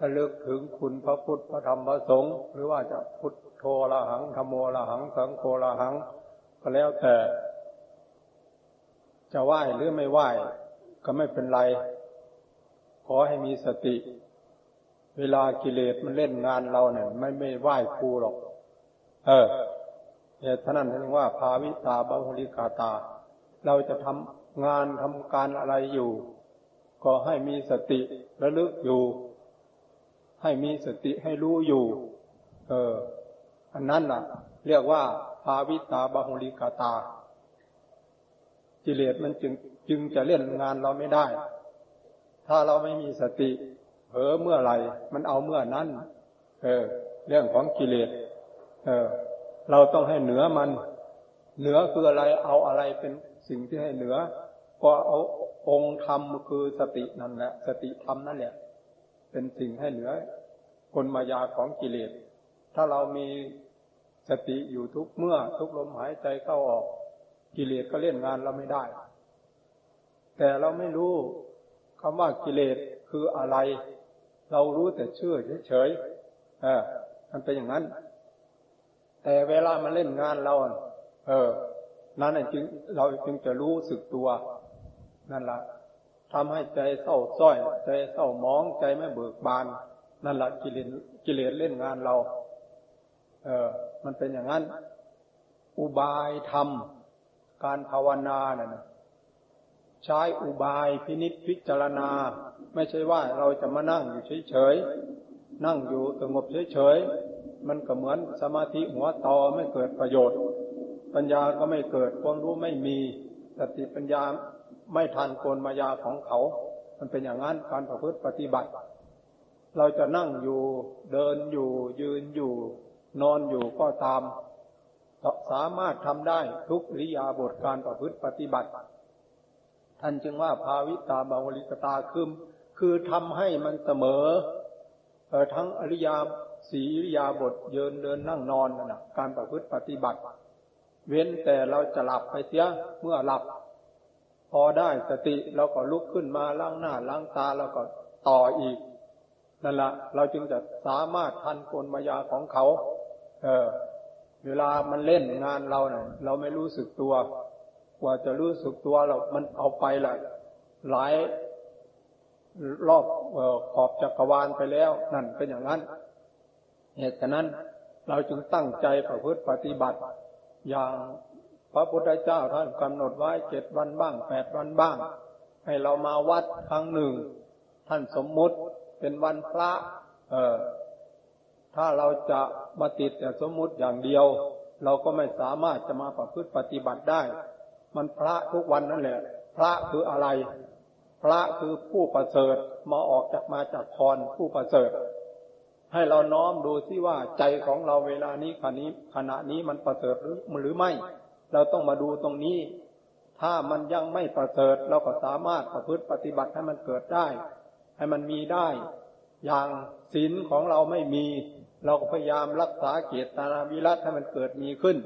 ระลึกถึงคุณพระพุทธพระธรรมพระสงฆ์หรือว่าจะพุทโธละหังธรรมโมละหัง สังโฆละหัง ก็แล้วแต่ จะไหว้หรือไม่ไหว้ก็ไม่เป็นไร ขอให้มีสติ เวลากิเลสมันเล่นงานเราเนี่ยไม่ไม่ไหว้ครูหรอก เออเหตุนั้นเรียกว่า ภาวิตาบาหุลิกาตา เราจะทำงานทำการอะไรอยู่ ก็ให้มีสติระลึกอยู่ ให้มีสติให้รู้อยู่ เออ อันนั้นน่ะ เรียกว่าภาวิตาบาหุลิกาตากิเลสมันจึงจึงจะเล่นงานเราไม่ได้ ถ้าเราไม่มีสติเผลอเมื่อไหร่ มันเอาเมื่อนั้น เออ เรื่องของกิเลส เออ เราต้องให้เหนือมัน เหนือคืออะไร เอาอะไรเป็นสิ่งที่ให้เหนือ ก็เอาองค์ธรรมคือสตินั่นแหละ สติธรรมนั่นแหละ เป็นสิ่งให้เหนือกลมายาของกิเลส ถ้าเรามีสติอยู่ทุกเมื่อทุกลมหายใจเข้าออก กิเลสก็เล่นงานเราไม่ได้ แต่เราไม่รู้คำว่ากิเลสคืออะไร เรารู้แต่ชื่อเฉยๆเออมันเป็นอย่างนั้น แต่เวลามันเล่นงานเรา เออ นั้นจึงเราจึงจะรู้สึกตัว นั่นล่ะ ทำให้ใจเศร้าส้อย ใจเศร้ามองใจไม่เบิกบาน นั่นละกิเลสกิเลสเล่นงานเรา เออ มันเป็นอย่างนั้น อุบายธรรม การภาวนาเนี่ยใช้อุบายพินิษพิจารณา ไม่ใช่ว่าเราจะมานั่งอยู่เฉยๆนั่งอยู่สงบเฉยๆมันก็เหมือนสมาธิหัวตอไม่เกิดประโยชน์ ปัญญาก็ไม่เกิดความรู้ไม่มีสติปัญญา ไม่ทันโกนมายาของเขา มันเป็นอย่างนั้นการประพฤติปฏิบัติ เราจะนั่งอยู่เดินอยู่ยืนอยู่ นอนอยู่ก็ตามสามารถทำได้ทุกริยาบทการประพฤติปฏิบัติ ท่านจึงว่าภาวิตาบาวลิกตาคือคือทำให้มันเสมอทั้งอริยาสีริยาบทเยินเดินนั่งนอนนะการประพฤติปฏิบัติ เว้นแต่เราจะหลับไปเสียเมื่อหลับ พอได้สติเราก็ลุกขึ้นมาล้างหน้าล้างตาแล้วก็ต่ออีกนั่นละเราจึงจะสามารถทันกลมายาของเขา เออ เวลามันเล่นงานเราเนะ่ยเราไม่รู้สึกตัว กว่าจะรู้สึกตัวเรา มันเอาไปละหลายรอบขอบจักรวาลไปแล้ว นั่นเป็นอย่างนั้น เหตุฉะนั้นเราจึงตั้งใจประพฤติปฏิบัติอย่าง พระพุทธเจ้าท่านกำหนดไว้เจ็ดวันบ้างแปดวันบ้าง ให้เรามาวัดครั้งหนึ่ง ท่านสมมุติเป็นวันพระ เออถ้าเราจะมาติดแต่สมมุติอย่างเดียว เราก็ไม่สามารถจะมาประพฤติปฏิบัติได้ มันพระทุกวันนั่นแหละ พระคืออะไร พระคือผู้ประเสริฐมาออกจากมาจากพรผู้ประเสริฐ ให้เราน้อมดูซิว่าใจของเราเวลานี้ขณะนี้ขณะนี้มันประเสริฐหรือหรือไม่ เราต้องมาดูตรงนี้ ถ้ามันยังไม่ประเสริฐเราก็สามารถประพฤติปฏิบัติให้มันเกิดได้ ให้มันมีได้ อย่างศีลของเราไม่มี เราก็พยายามรักษาเกียรตินาวิรัตให้มันเกิดมีขึ้น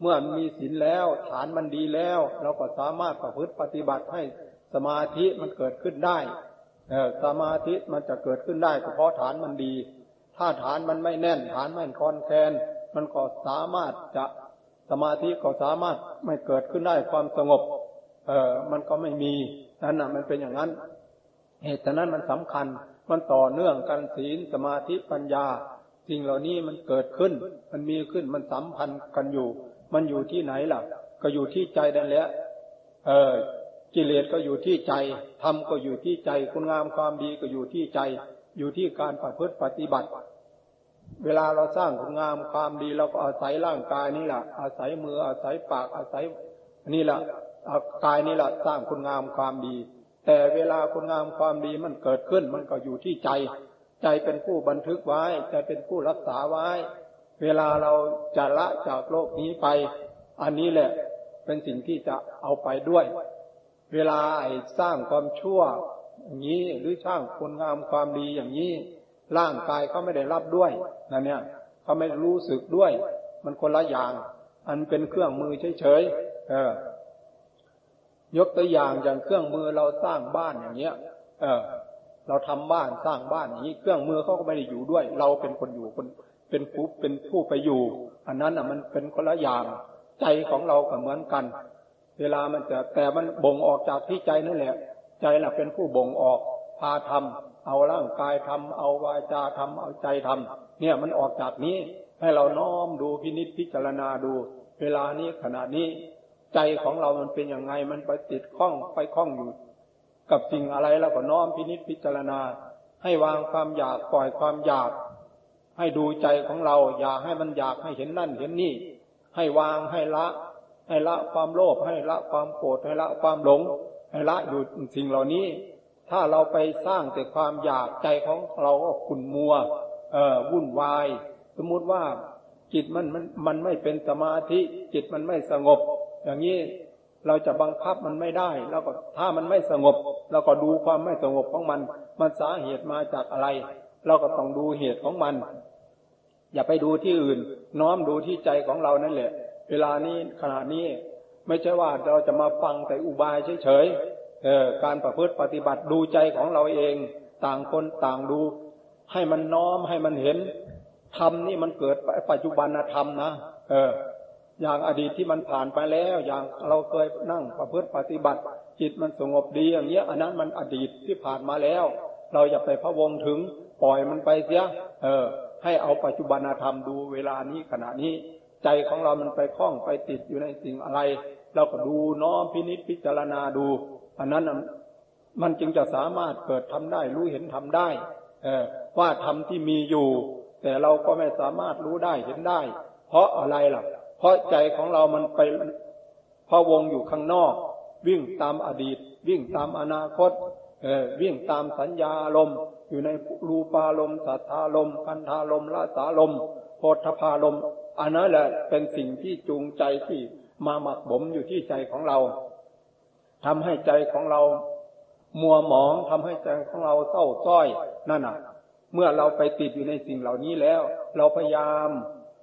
เมื่อมีศีลแล้วฐานมันดีแล้ว เราก็สามารถประพฤติปฏิบัติให้สมาธิมันเกิดขึ้นได้เออสมาธิมันจะเกิดขึ้นได้เพราะฐานมันดี ถ้าฐานมันไม่แน่นฐานไม่คอนแคลนมันก็สามารถจะ สมาธิก็สามารถไม่เกิดขึ้นได้ความสงบ เออมันก็ไม่มีนั่นน่ะมันเป็นอย่างนั้น เหตุนั้นมันสำคัญ มันต่อเนื่องกันศีลสมาธิปัญญา สิ่งเหล่านี้มันเกิดขึ้น มันมีขึ้นมันสัมพันธ์กันอยู่ มันอยู่ที่ไหนล่ะ ก็อยู่ที่ใจนั่นแหละเออกิเลสก็อยู่ที่ใจธรรมก็อยู่ที่ใจคุณงามความดีก็อยู่ที่ใจ อยู่ที่การประพฤติปฏิบัติ เวลาเราสร้างคุณงามความดีเราก็อาศัยร่างกายนี่แหละอาศัยมืออาศัยปากอาศัยนี่แหละกายนี่แหละสร้างคุณงามความดี แต่เวลาคุณงามความดีมันเกิดขึ้นมันก็อยู่ที่ใจ ใจเป็นผู้บันทึกไว้ใจเป็นผู้รักษาไว้ เวลาเราจะละจากโลกนี้ไป อันนี้แหละเป็นสิ่งที่จะเอาไปด้วย เวลาไอ้สร้างความชั่ว อย่างนี้หรือสร้างคุณงามความดีอย่างนี้ ร่างกายเขาไม่ได้รับด้วยนั่นเนี่ยเขาไม่รู้สึกด้วย มันคนละอย่าง อันเป็นเครื่องมือเฉยๆเออ ยกตัวอย่างอย่างเครื่องมือเราสร้างบ้านอย่างเงี้ย เออ เราทำบ้านสร้างบ้านอย่างนี้ เครื่องมือเขาก็ไม่ได้อยู่ด้วย เราเป็นคนอยู่คนเป็นผู้เป็นผู้ไปอยู่ อันนั้นอะมันเป็นคนละอย่าง ใจของเราก็เหมือนกัน เวลามันจะแต่มันบ่งออกจากที่ใจนั่นแหละ ใจน่ะเป็นผู้บ่งออกพาทำ เอาร่างกายทำเอาวาจาทำเอาใจทำเนี่ยมันออกจากนี้ ให้เราน้อมดูพินิจพิจารณาดู เวลานี้ขณะนี้ ใจของเรามันเป็นยังไงมันไปติดข้องไปข้องอยู่ กับสิ่งอะไรแล้วก็น้อมพินิจพิจารณา ให้วางความอยากปล่อยความอยาก ให้ดูใจของเรา อย่าให้มันอยากให้เห็นนั่นเห็นนี่ ให้วางให้ละ ให้ละความโลภให้ละความโกรธให้ละความหลงให้ละอยู่สิ่งเหล่านี้ ถ้าเราไปสร้างแต่ความอยากใจของเราก็ขุ่นมัว เอ่อวุ่นวาย สมมุติว่าจิตมันมันมันไม่เป็นสมาธิ จิตมันไม่สงบ อย่างนี้เราจะบังคับมันไม่ได้ แล้วก็ถ้ามันไม่สงบเราก็ดูความไม่สงบของมัน มันสาเหตุมาจากอะไร เราก็ต้องดูเหตุของมัน อย่าไปดูที่อื่น น้อมดูที่ใจของเรานั่นแหละ เวลานี้ขณะนี้ ไม่ใช่ว่าเราจะมาฟังแต่อุบายเฉย เออการประพฤติปฏิบัติดูใจของเราเอง ต่างคนต่างดู ให้มันน้อมให้มันเห็นธรรมนี่มันเกิดปัจจุบันธรรมนะเออ อย่างอดีตที่มันผ่านไปแล้ว อย่างเราเคยนั่งประพฤติปฏิบัติ จิตมันสงบดีอย่างเงี้ยอันนั้นมันอดีตที่ผ่านมาแล้ว เราอย่าไปพะวงถึงปล่อยมันไปเสีย เออ ให้เอาปัจจุบันธรรมดูเวลานี้ขณะนี้ ใจของเรามันไปคล้องไปติดอยู่ในสิ่งอะไร เราก็ดูน้อมพินิจพิจารณาดู อันนั้นมันจึงจะสามารถเกิดทำได้ รู้เห็นทำได้ เออว่าธรรมที่มีอยู่ แต่เราก็ไม่สามารถรู้ได้เห็นได้ เพราะอะไรล่ะ เพราะใจของเรามันไปพะวงอยู่ข้างนอก วิ่งตามอดีต วิ่งตามอนาคต เออวิ่งตามสัญญาลมอยู่ในรูปารมสัทธารมคันธารมละสาลมโพธพารมอันนั้นแหละเป็นสิ่งที่จูงใจที่มาหมักบ่มอยู่ที่ใจของเรา ทำให้ใจของเรา มัวหมองทำให้ใจของเราเศร้าส้อยนั่นน่ะ เมื่อเราไปติดอยู่ในสิ่งเหล่านี้แล้ว เราพยายาม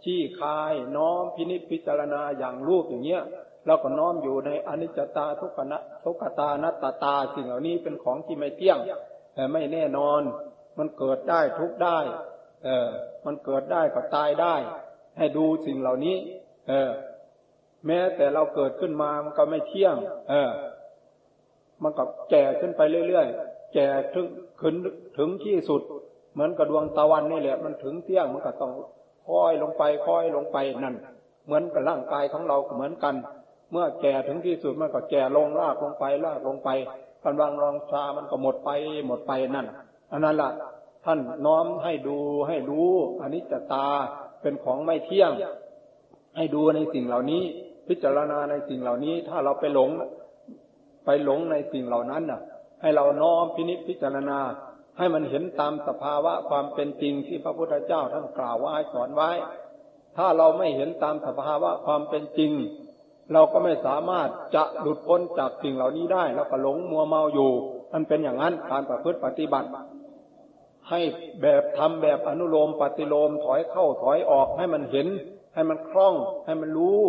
ชี้คายน้อมพินิจพิจารณาอย่างรูปอย่างเงี้ยเราก็น้อมอยู่ในอนิจจตาทุกขณะทุกขตานัตตาตาสิ่งเหล่านี้เป็นของที่ไม่เที่ยงแต่ไม่แน่นอน มันเกิดได้ทุกได้ เออ มันเกิดได้ก็ตายได้ ให้ดูสิ่งเหล่านี้ เออ แม้แต่เราเกิดขึ้นมามันก็ไม่เที่ยง เออ มันก็แก่ขึ้นไปเรื่อยๆ แก่ถึงขึ้นถึงที่สุด เหมือนกับดวงตะวันนี่แหละ มันถึงเที่ยงมันก็ต้องค่อยลงไปค่อยลงไปนั่น เหมือนกับร่างกายของเราเหมือนกัน เมื่อแก่ถึงที่สุดมันก็แก่ลงลากลงไปลากลงไปกำลังรองชามันก็หมดไปหมดไปนั่นอันนั้นล่ะท่านน้อมให้ดูให้รู้อนิจจตาเป็นของไม่เที่ยง ให้ดูในสิ่งเหล่านี้ พิจารณาในสิ่งเหล่านี้ ถ้าเราไปหลง ไปหลงในสิ่งเหล่านั้นน่ะ ให้เราน้อมพินิจพิจารณา ให้มันเห็นตามสภาวะความเป็นจริงที่พระพุทธเจ้าท่านกล่าวไว้สอนไว้ ถ้าเราไม่เห็นตามสภาวะความเป็นจริง เราก็ไม่สามารถจะหลุดพ้นจากสิ่งเหล่านี้ได้แล้วก็หลงมัวเมาอยู่ มันเป็นอย่างนั้นการประพฤติปฏิบัติ ให้แบบทำแบบอนุโลมปฏิโลมถอยเข้าถอยออกให้มันเห็น ให้มันคล่อง ให้มันรู้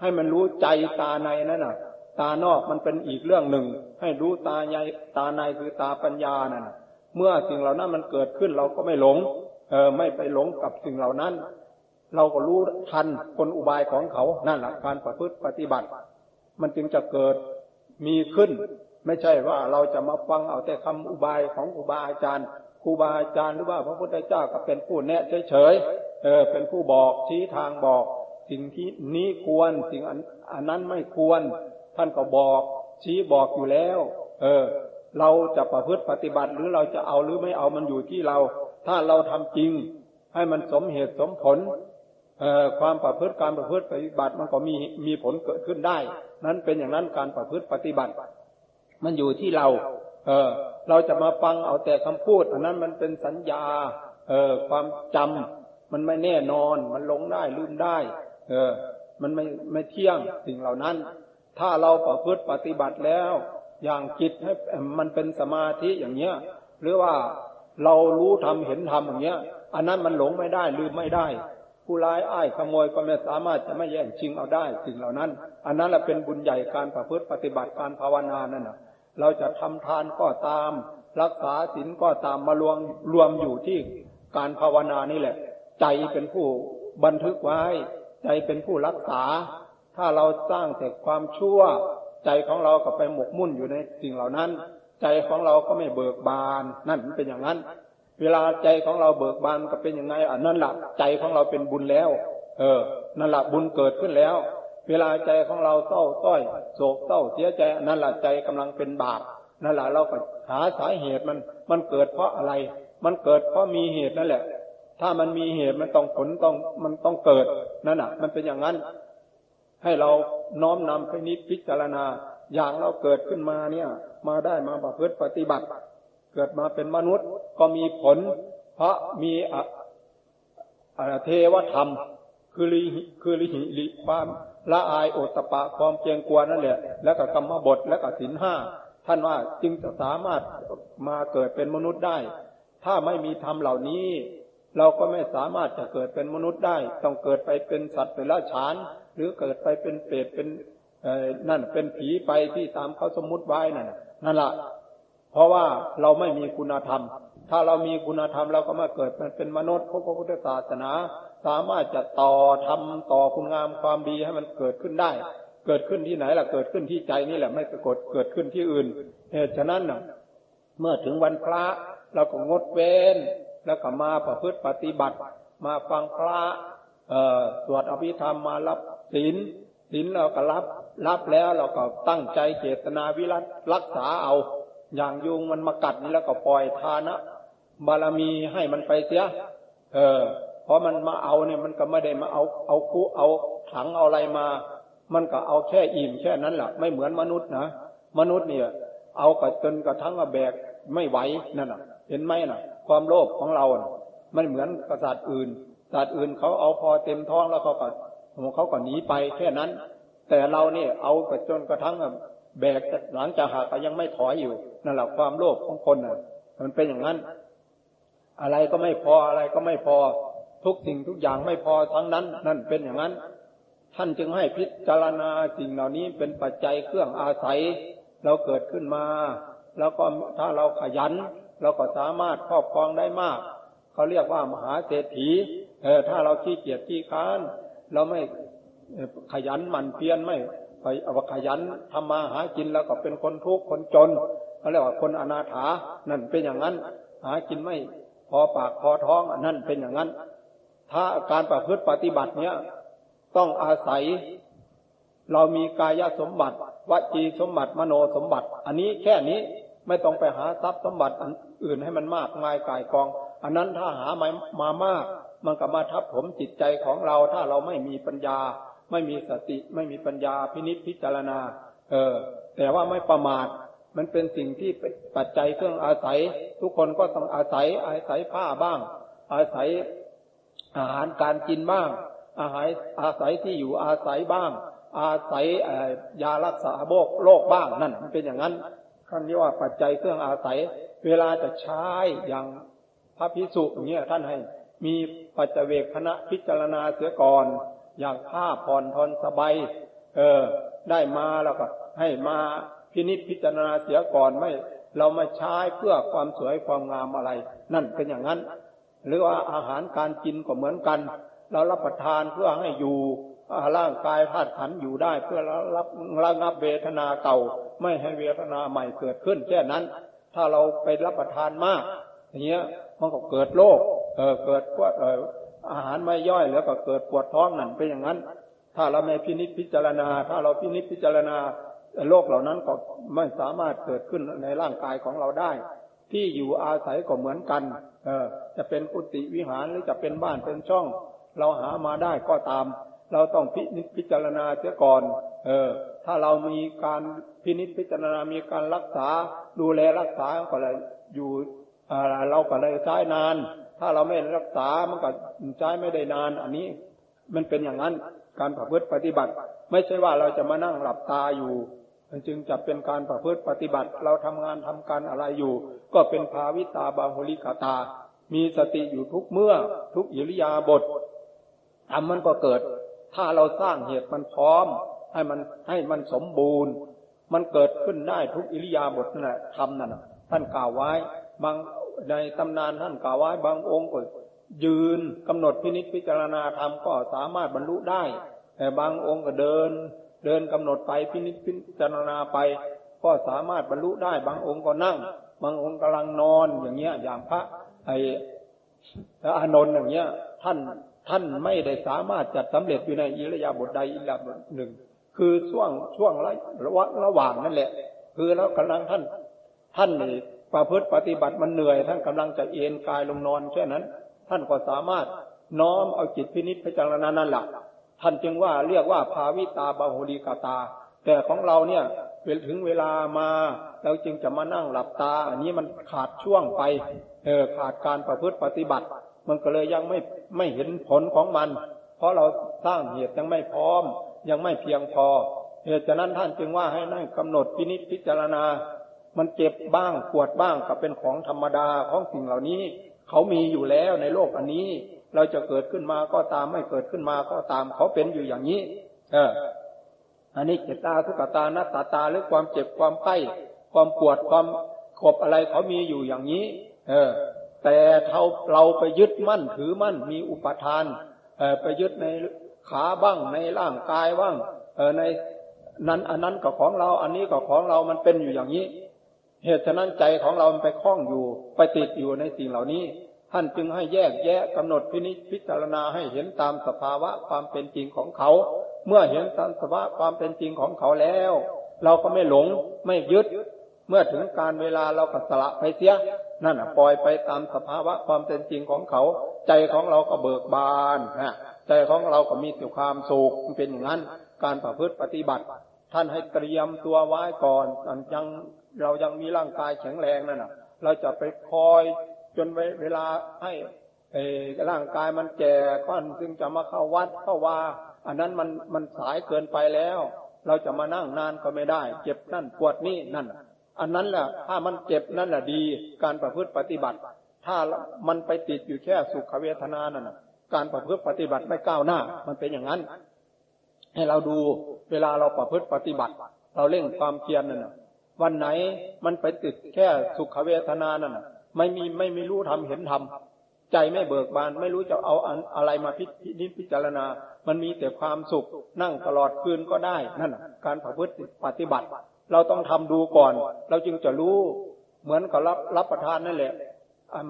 ให้มันรู้ใจตาในนั่นน่ะ ตานอกมันเป็นอีกเรื่องหนึ่ง ให้รู้ตาในตาในคือตาปัญญานั่นเมื่อสิ่งเหล่านั้นมันเกิดขึ้นเราก็ไม่หลง เออไม่ไปหลงกับสิ่งเหล่านั้น เราก็รู้ทันกลอุบายของเขานั่นแหละการประพฤติปฏิบัติ มันจึงจะเกิดมีขึ้น ไม่ใช่ว่าเราจะมาฟังเอาแต่คำอุบายของครูบาอาจารย์ครูบาอาจารย์หรือว่าพระพุทธเจ้าก็เป็นผู้แนะเฉยๆเออเป็นผู้บอกชี้ทางบอก สิ่งที่นี้ควรสิ่งอันนั้นไม่ควร ท่านก็บอกชี้บอกอยู่แล้ว เออ เราจะประพฤติปฏิบัติหรือเราจะเอาหรือไม่เอามันอยู่ที่เรา ถ้าเราทำจริง ให้มันสมเหตุสมผลเอ่อความประพฤติการประพฤติปฏิบัติมันก็มีมีผลเกิดขึ้นได้ นั้นเป็นอย่างนั้นการประพฤติปฏิบัติ มันอยู่ที่เรา เออ เราจะมาฟังเอาแต่คำพูดอันนั้นมันเป็นสัญญา เออ ความจำมันไม่แน่นอน มันหลงได้ลืมได้ เออ มันไม่ไม่เที่ยงสิ่งเหล่านั้น ถ้าเราประพฤติปฏิบัติแล้ว อย่างจิตให้มันเป็นสมาธิอย่างเงี้ย หรือว่าเรารู้ทำเห็นทำอย่างเงี้ย อันนั้นมันหลงไม่ได้ลืมไม่ได้ ผู้ร้ายอ้ายขโมยก็ไม่สามารถจะไม่แย่งชิงเอาได้สิ่งเหล่านั้น อันนั้นแหละเป็นบุญใหญ่การประพฤติปฏิบัติการภาวนานั่นน่ะเราจะทำทานก็ตาม รักษาศีลก็ตามมารวมรวมอยู่ที่การภาวนานี่แหละ ใจเป็นผู้บันทึกไว้ ใจเป็นผู้รักษา ถ้าเราสร้างแต่ความชั่ว ใจของเราก็ไปหมกมุ่นอยู่ในสิ่งเหล่านั้น ใจของเราก็ไม่เบิกบาน นั่นเป็นอย่างนั้น เวลาใจของเราเบิกบานก็เป็นยังไงอันนั้นแหละใจของเราเป็นบุญแล้ว เออ นั่นแหละบุญเกิดขึ้นแล้ว เวลาใจของเราเศร้าต้อยโศกเศร้าเสียใจนั่นแหละใจกำลังเป็นบาปนั่นแหละเราก็หาสาเหตุมันมันเกิดเพราะอะไร มันเกิดเพราะมีเหตุนั่นแหละ ถ้ามันมีเหตุมันต้องผลต้องมันต้องเกิดนั่นอะ มันเป็นอย่างนั้น ให้เราน้อมนำไปนิพพิจารณา อย่างเราเกิดขึ้นมาเนี่ย มาได้มาประพฤติปฏิบัติ เกิดมาเป็นมนุษย์ก็มีผล เพราะมีอเทวธรรม คือลิคือลิหิลิความละอายโอตปะความเกียงกลัวนั่นแหละ แล้วก็กรรมบทแล้วก็ศีลห้าท่านว่าจึงจะสามารถมาเกิดเป็นมนุษย์ได้ ถ้าไม่มีธรรมเหล่านี้ เราก็ไม่สามารถจะเกิดเป็นมนุษย์ได้ ต้องเกิดไปเป็นสัตว์เป็นละฉาน หรือเกิดไปเป็นเปรตเป็นนั่นเป็นผีไปที่ตามเขาสมมุติไว้นั่นนั่นแหละเพราะว่าเราไม่มีคุณธรรม ถ้าเรามีคุณธรรมเราก็มาเกิดเป็นมนุษย์พระพุทธศาสนา สามารถจะต่อทำต่อคุณงามความดีให้มันเกิดขึ้นได้ เกิดขึ้นที่ไหนล่ะเกิดขึ้นที่ใจนี่แหละไม่ปรากฏเกิดขึ้นที่อื่นเหตุฉะนั้นเมื่อถึงวันพระเราก็งดเว้นแล้วก็มาประพฤติปฏิบัติ มาฟังพระสวดอภิธรรมมารับ ศีลศีลเราก็รับ รับแล้วเราก็ตั้งใจเจตนาวิรัตรักษาเอา อย่างยุงมันมากัดนี่แล้วก็ปล่อยทานะบารมีให้มันไปเสีย เออ เพราะมันมาเอาเนี่ยมันก็ไม่ได้มาเอาเอาคุเอาถังเอาอะไรมา มันก็เอาแค่อิ่มแค่นั้นแหละไม่เหมือนมนุษย์นะมนุษย์เนี่ย เอากระจนกระทั่งแบกไม่ไหวนั่นน่ะ เห็นไหมน่ะ ความโลภของเราน่ะไม่เหมือนกษัตริย์อื่นสัตว์อื่นเขาเอาพอเต็มท้องแล้วเขาก็ เขาก็หนีไปแค่นั้น แต่เราเนี่ยเอากระจนกระทั่งแบกหลังจากหักยังไม่ถอยอยู่นั่นแหละความโลภของคนน่ะ มันเป็นอย่างนั้น อะไรก็ไม่พออะไรก็ไม่พอ ทุกสิ่งทุกอย่างไม่พอทั้งนั้น นั่นเป็นอย่างนั้น ท่านจึงให้พิจารณาสิ่งเหล่านี้เป็นปัจจัยเครื่องอาศัย เราเกิดขึ้นมา แล้วก็ถ้าเราขยัน เราก็สามารถครอบครองได้มาก เขาเรียกว่ามหาเศรษฐีเออถ้าเราขี้เกียจขี้ค้าน เราไม่ขยันหมั่นเพียรไม่ไปขยันทำมาหากินแล้วก็เป็นคนทุกข์คนจนเขาเรียกว่าคนอนาถานั่นเป็นอย่างนั้น หากินไม่พอปากพอท้องนั่นเป็นอย่างนั้น ถ้าการประพฤติปฏิบัติเนี้ยต้องอาศัย เรามีกายสมบัติวจีสมบัติมโนสมบัติ อันนี้แค่นี้ไม่ต้องไปหาทรัพย์สมบัติอันอื่นให้มันมากมายกายกอง อันนั้นถ้าหามา มามาก มันก็มาทับถมจิตใจของเรา ถ้าเราไม่มีปัญญา ไม่มีสติ ไม่มีปัญญาพินิจพิจารณา เออ แต่ว่าไม่ประมาท มันเป็นสิ่งที่ปัจจัยเครื่องอาศัย ทุกคนก็ต้องอาศัย อาศัยผ้าบ้าง อาศัยอาหารการกินบ้าง อาศัยอาศัยที่อยู่อาศัยบ้าง อาศัยยารักษาโรคโรคบ้างนั่นมันเป็นอย่างนั้นท่านเรียกว่าปัจจัยเครื่องอาศัย เวลาจะใช้อย่างพระพิสุเงี้ยท่านให้ มีปัจเวกคณะพิจารณาเสียก่อน อย่างผ้าผ่อนทอนสบายเออ ได้มาแล้วก็ให้มาพินิจพิจารณาเสียก่อนไม่เรามาใช้เพื่อความสวยความงามอะไร นั่นเป็นอย่างนั้น หรือว่าอาหารการกินก็เหมือนกัน เรารับประทานเพื่อให้อยู่ร่างกายธาตุขันอยู่ได้เพื่อรับระงับเวทนาเก่า ไม่ให้เวทนาใหม่เกิดขึ้นแค่นั้น ถ้าเราไปรับประทานมากอย่างเงี้ยมันก็เกิดโรค เออเกิดพวดเอออาหารไม่ย่อยแล้วก็เกิดปวดท้องนั่นเป็นอย่างนั้น ถ้าเราไม่พินิจพิจารณา ถ้าเราพินิจพิจารณาโรคเหล่านั้นก็ไม่สามารถเกิดขึ้นในร่างกายของเราได้ ที่อยู่อาศัยก็เหมือนกัน เออ จะเป็นกุฏิวิหารหรือจะเป็นบ้านเป็นช่อง เราหามาได้ก็ตาม เราต้องพินิจพิจารณาเสียก่อน เออ ถ้าเรามีการพินิจพิจารณา มีการรักษาดูแลรักษาก็เลยอยู่เราก็เลยใช้นาน ถ้าเราไม่รักษา มันก็ใช้ไม่ได้นาน อันนี้ มันเป็นอย่างนั้น การประพฤติปฏิบัติ ไม่ใช่ว่าเราจะมานั่งหลับตาอยู่ มันจึงจะเป็นการประพฤติปฏิบัติ เราทำงานทำการอะไรอยู่ ก็เป็นภาวิตาบาหุลิกาตา มีสติอยู่ทุกเมื่อ ทุกอิริยาบถทำมันก็เกิด ถ้าเราสร้างเหตุมันพร้อม ให้มันให้มันสมบูรณ์ มันเกิดขึ้นได้ทุกอิริยาบถนั่นแหละทำนั่นท่านกล่าวไว้ บาง ในตำนานท่านกล่าวไว้บางองค์ก็ยืนกำหนดพินิจพิจารณาธรรมก็สามารถบรรลุได้ แต่บางองค์ก็เดิน เดินกำหนดไปพินิจพิจารณาไป ก็สามารถบรรลุได้ บางองค์ก็นั่ง บางองค์กำลังนอนอย่างเงี้ย อย่างพระไอ้อานนท์อย่างเงี้ย ท่านท่านไม่ได้สามารถจัดสำเร็จอยู่ในอิริยาบถใดอิริยาบถหนึ่ง คือช่วงช่วงระระหว่างนั่นแหละ คือแล้วกำลังท่านท่าน ประพฤติปฏิบัติมันเหนื่อย ท่านกำลังจะเอนกายลงนอนแค่นั้น ท่านก็สามารถน้อมเอาจิตพินิจพิจารณานั่นหละท่านจึงว่าเรียกว่าภาวิตาบาหุลีกาตา แต่ของเราเนี่ยเถึงเวลามาเราจึงจะมานั่งหลับตา อันนี้มันขาดช่วงไปเออขาดการประพฤติปฏิบัติ มันก็เลยยังไม่ไม่เห็นผลของมัน เพราะเราสร้างเหตุยังไม่พร้อม ยังไม่เพียงพอเหตุฉะนั้นท่านจึงว่าให้นั่งกำหนดพินิจพิจารณา มันเจ็บบ้างปวดบ้างก็เป็นของธรรมดาของสิ่งเหล่านี้ เขามีอยู่แล้วในโลกอันนี้ เราจะเกิดขึ้นมาก็ตามไม่เกิดขึ้นมาก็ตาม เขาเป็นอยู่อย่างนี้ เอออันนี้เจตาทุกตานัตตาตาหรือความเจ็บความไข้ความปวดความขบอะไรเขามีอยู่อย่างนี้ เออ แต่เราเราไปยึดมั่นถือมั่นมีอุปทานไปยึดในขาบ้างในร่างกายบ้างในนั้นอันนั้นก็ของเรา อันนี้ก็ของเรามันเป็นอยู่อย่างนี้ เหตุฉะนั้นใจของเราไปคล้องอยู่ ไปติดอยู่ในสิ่งเหล่านี้ ท่านจึงให้แยกแยะกำหนดพินิจพิจารณาให้เห็นตามสภาวะความเป็นจริงของเขา เมื่อเห็นตามสภาวะความเป็นจริงของเขาแล้ว เราก็ไม่หลงไม่ยึด เมื่อถึงการเวลาเราก็สละไปเสียนั่นปล่อยไปตามสภาวะความเป็นจริงของเขา ใจของเราก็เบิกบานนะใจของเราก็มีแต่ความสุขเป็นอย่างนั้น การประพฤติปฏิบัติ ท่านให้เตรียมตัวไว้ก่อนยัง เรายังมีร่างกายแข็งแรงนั่นนะเราจะไปคอยจนเวลาให้เอร่างกายมันแก่ก่อนจึงจะมาเข้าวัดเข้าวาอันนั้นมันมันสายเกินไปแล้ว เราจะมานั่งนานก็ไม่ได้ เจ็บนั่นปวดนี่นั่น อันนั้นแหละถ้ามันเจ็บนั่นแหละดี การประพฤติปฏิบัติ ถ้ามันไปติดอยู่แค่สุขเวทนานั่นการประพฤติปฏิบัติไม่ก้าวหน้า มันเป็นอย่างนั้น ให้เราดูเวลาเราประพฤติปฏิบัติ เราเร่งความเพียรนั่น วันไหนมันไปติดแค่สุขเวทนานั่นไม่มีไม่มีรู้ทำเห็นทำใจไม่เบิกบาน ไม่รู้จะเอาอะไรมาพิจิตพิจารณา มันมีแต่ความสุขนั่งตลอดคืนก็ได้นั่นการประพฤติปฏิบัติ เราต้องทำดูก่อน เราจึงจะรู้เหมือนกับรับรับประทานนั่นแหละ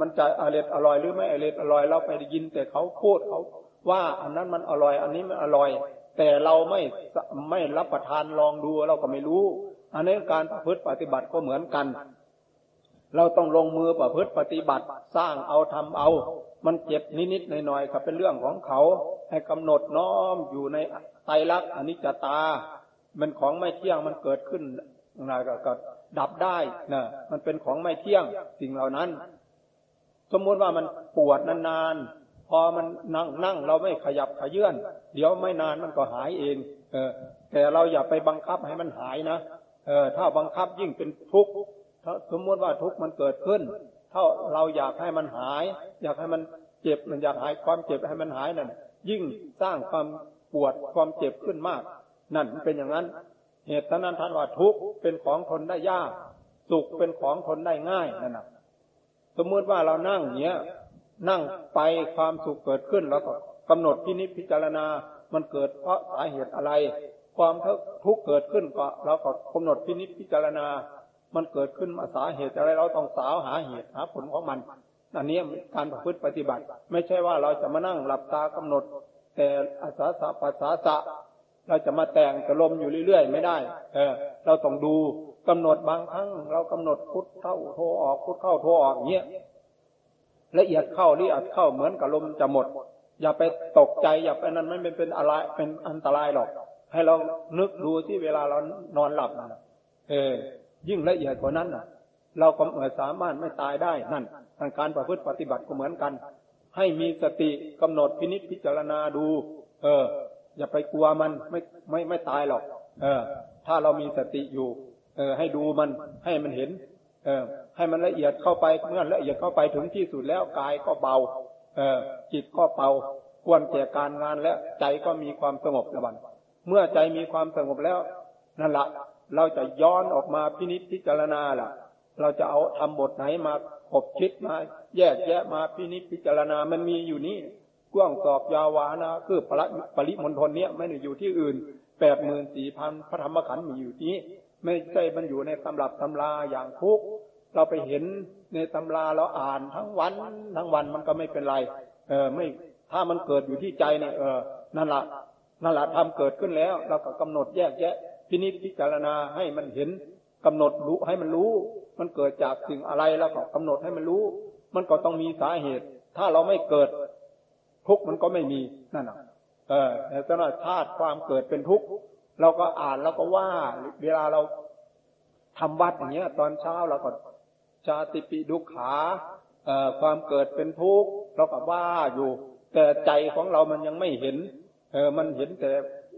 มันจะอร่อยอร่อยหรือไม่อร่อยอร่อยเราไปได้ยินแต่เขาพูดเขาว่าอันนั้นมันอร่อย อันนี้มันอร่อย แต่เราไม่ไม่รับประทานลองดูเราก็ไม่รู้ อันนี้การประพฤติปฏิบัติก็เหมือนกัน เราต้องลงมือประพฤติปฏิบัติสร้างเอาทำเอา มันเจ็บนิดๆหน่อยๆก็เป็นเรื่องของเขา ให้กำหนดน้อมอยู่ในไตรลักษณ์อนิจจตา มันของไม่เที่ยงมันเกิดขึ้นนะก็ดับได้นะมันเป็นของไม่เที่ยงสิ่งเหล่านั้น สมมติว่ามันปวดนานๆพอมันนั่งนั่งเราไม่ขยับขยื่นเดี๋ยวไม่นานมันก็หายเอง เออ แต่เราอย่าไปบังคับให้มันหายนะ เออถ้าบังคับยิ่งเป็นทุกข์สมมติว่าทุกข์มันเกิดขึ้น ถ้าเราอยากให้มันหาย อยากให้มันเจ็บมันอยากหายความเจ็บให้มันหายนั่นยิ่งสร้างความปวดความเจ็บขึ้นมาก นั่นเป็นอย่างนั้น เหตุนั้นท่านว่าทุกข์เป็นของทนได้ยาก สุขเป็นของทนได้ง่ายนั่นนะสมมติว่าเรานั่งเนี้ยนั่งไปความสุขเกิดขึ้นแล้วก็กำหนดพินิจพิจารณา มันเกิดเพราะสาเหตุอะไร ความทุกข์เกิดขึ้นก็เราก็กำหนดพินิจพิจารณา มันเกิดขึ้นมาสาเหตุอะไรเราต้องสาวหาเหตุหาผลของมันอันนี้การประพฤติปฏิบัติ ไม่ใช่ว่าเราจะมานั่งหลับตากำหนด แต่อาสาสะปัสสาสะเราจะมาแต่งกระลมอยู่เรื่อยๆไม่ได้ เออ เราต้องดูกำหนดบางครั้ง เรากำหนดพุทเข้าโทออกพุทเข้าโทออกเงี้ยละเอียดเข้าละเอียดเข้าเหมือนกับลมจะหมด อย่าไปตกใจอย่าไปนั้นไม่เป็นอะไรเป็นอันตรายหรอก ให้เรานึกดูที่เวลาเรานอนหลับนะเออ ยิ่งละเอียดกว่านั้นนะเราก็สามารถไม่ตายได้นั่นทางการประพฤติปฏิบัติก็เหมือนกัน ให้มีสติกำหนดพินิจพิจารณาดู เออ อย่าไปกลัวมันไม่ไม่ไม่ตายหรอก เออ ถ้าเรามีสติอยู่ เออ ให้ดูมันให้มันเห็น เออ ให้มันละเอียดเข้าไปเมื่อละเอียดเข้าไปถึงที่สุดแล้วกายก็เบา เออ จิตก็เบาควรแก่การงานแล้วใจก็มีความสงบระบัน เมื่อใจมีความสงบแล้วนั่นละเราจะย้อนออกมาพินิจพิจารณาล่ะ เราจะเอาทำบทไหนมาขบคิดมา แยกแยะมาพินิจพิจารณามันมีอยู่นี่กว้างสอบยาวานะคือปริปริมณฑลเนี้ยไม่ได้อยู่ที่อื่นแปดหมื่นสี่พันพระธรรมขันธ์มีอยู่นี้ ไม่ใช่มันอยู่ในตำรับตำราอย่างทุกเราไปเห็นในตำราเราอ่านทั้งวันทั้งวันมันก็ไม่เป็นไร เออไม่ถ้ามันเกิดอยู่ที่ใจเนี่ยเออนั่นละ นั่นแหละทำเกิดขึ้นแล้ว เราก็กำหนดแยกแยะ พินิจพิจารณาให้มันเห็นกำหนดรู้ให้มันรู้ มันเกิดจากสิ่งอะไรแล้วก็กำหนดให้มันรู้ มันก็ต้องมีสาเหตุ ถ้าเราไม่เกิด ทุกข์มันก็ไม่มีนั่นน่ะเออแต่สำหรับชาติความเกิดเป็นทุกข์เราก็อ่านแล้วก็ว่า เวลาเราทำวัดอย่างเงี้ย ตอนเช้าเราก็ชาติปิดุขาเอ่อความเกิดเป็นทุกข์เราก็ว่าอยู่ แต่ใจของเรามันยังไม่เห็น ออ มันเห็นแต่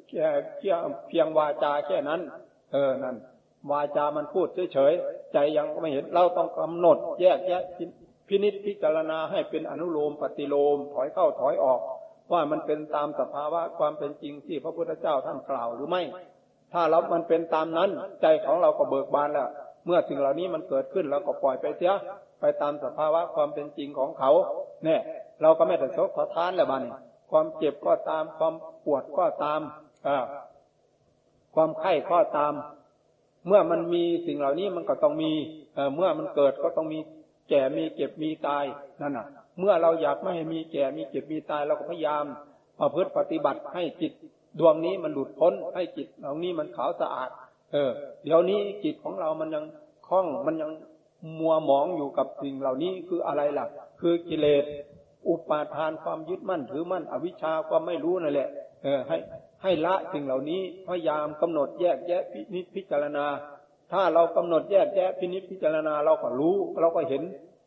แค่เพียงวาจาแค่นั้น เออนั่นวาจามันพูดเฉยๆใจยังไม่เห็นเราต้องกำหนด แยกแยะพินิษพิจารณาให้เป็นอนุโลมปฏิโลมถอยเข้าถอยออก ว่ามันเป็นตามสภาวะความเป็นจริงที่พระพุทธเจ้าท่านกล่าวหรือไม่ ถ้าเรามันเป็นตามนั้น ใจของเราก็เบิกบานแล้วเมื่อสิ่งเหล่านี้มันเกิดขึ้นเราก็ปล่อยไปเสียไปตามสภาวะความเป็นจริงของเขา เนี่ย เราก็ไม่แต่สขอทานแล้วบ้านี่ ความเจ็บก็ตาม ความปวดก็ตามความไข้ก็ตาม เมื่อมันมีสิ่งเหล่านี้มันก็ต้องมีเมื่อมันเกิดก็ต้องมีแก่มีเก็บมีตายนั่นน่ะ เมื่อเราอยากไม่ให้มีแก่มีเก็บมีตายเราก็พยายามประพฤติปฏิบัติให้จิตดวงนี้มันหลุดพ้นให้จิตเหล่านี้มันขาวสะอาด เออ เดี๋ยวนี้จิตของเรามันยังคล้องมันยังมัวหมองอยู่กับสิ่งเหล่านี้คืออะไรล่ะ คือกิเลส อุปาทานความยึดมั่นถือมั่น อวิชชาความไม่รู้นั่นแหละ เออ ให้ให้ละสิ่งเหล่านี้พยายามกำหนดแยกแยะพินิจพิจารณา ถ้าเรากำหนดแยกแยะพินิจพิจารณาเราก็รู้ เราก็เห็น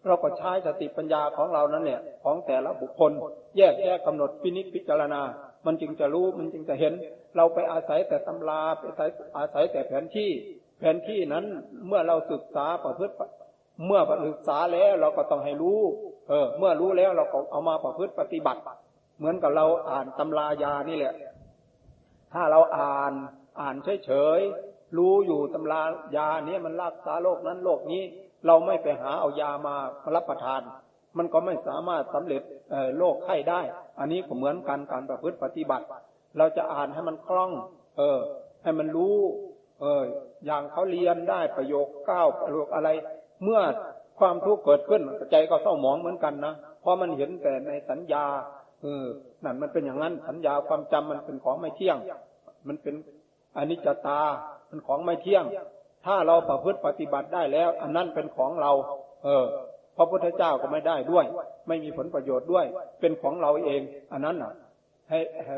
เราก็ใช้สติปัญญาของเรานั้นเนี่ยของแต่ละบุคคล แยกแยะกำหนดพินิจพิจารณา มันจึงจะรู้มันจึงจะเห็น เราไปอาศัยแต่ตำราไปอาศัยอาศัยแต่แผนที่ แผนที่นั้นเมื่อเราศึกษาประพฤติเมื่อศึกษาแล้วเราก็ต้องให้รู้ เออ เมื่อรู้แล้วเราก็เอามาประพฤติปฏิบัติ เหมือนกับเราอ่านตำรายานี่แหละ ถ้าเราอ่านอ่านเฉยรู้อยู่ตำรายาเนี้มันรักษาโรคนั้นโรคนี้ เราไม่ไปหาเอายามารับประทาน มันก็ไม่สามารถสำเร็จโรคไข้ได้ อันนี้ก็เหมือนกันการประพฤติปฏิบัติ เราจะอ่านให้มันคล่อง เออ ให้มันรู้ เอออย่างเขาเรียนได้ประโยคเก้าประโยคอะไร เมื่อ ความทุกข์เกิดขึ้นใจก็เศร้าหมองเหมือนกันนะเพราะมันเห็นแต่ในสัญญาเออนั่นมันเป็นอย่างนั้นสัญญาความจำมันเป็นของไม่เที่ยง มันเป็นอนิจจตามันของไม่เที่ยง ถ้าเราประพฤติปฏิบัติได้แล้ว อันนั้นเป็นของเรา เออพระพุทธเจ้าก็ไม่ได้ด้วย ไม่มีผลประโยชน์ด้วย เป็นของเราเอง อันนั้นน่ะ ให้ให้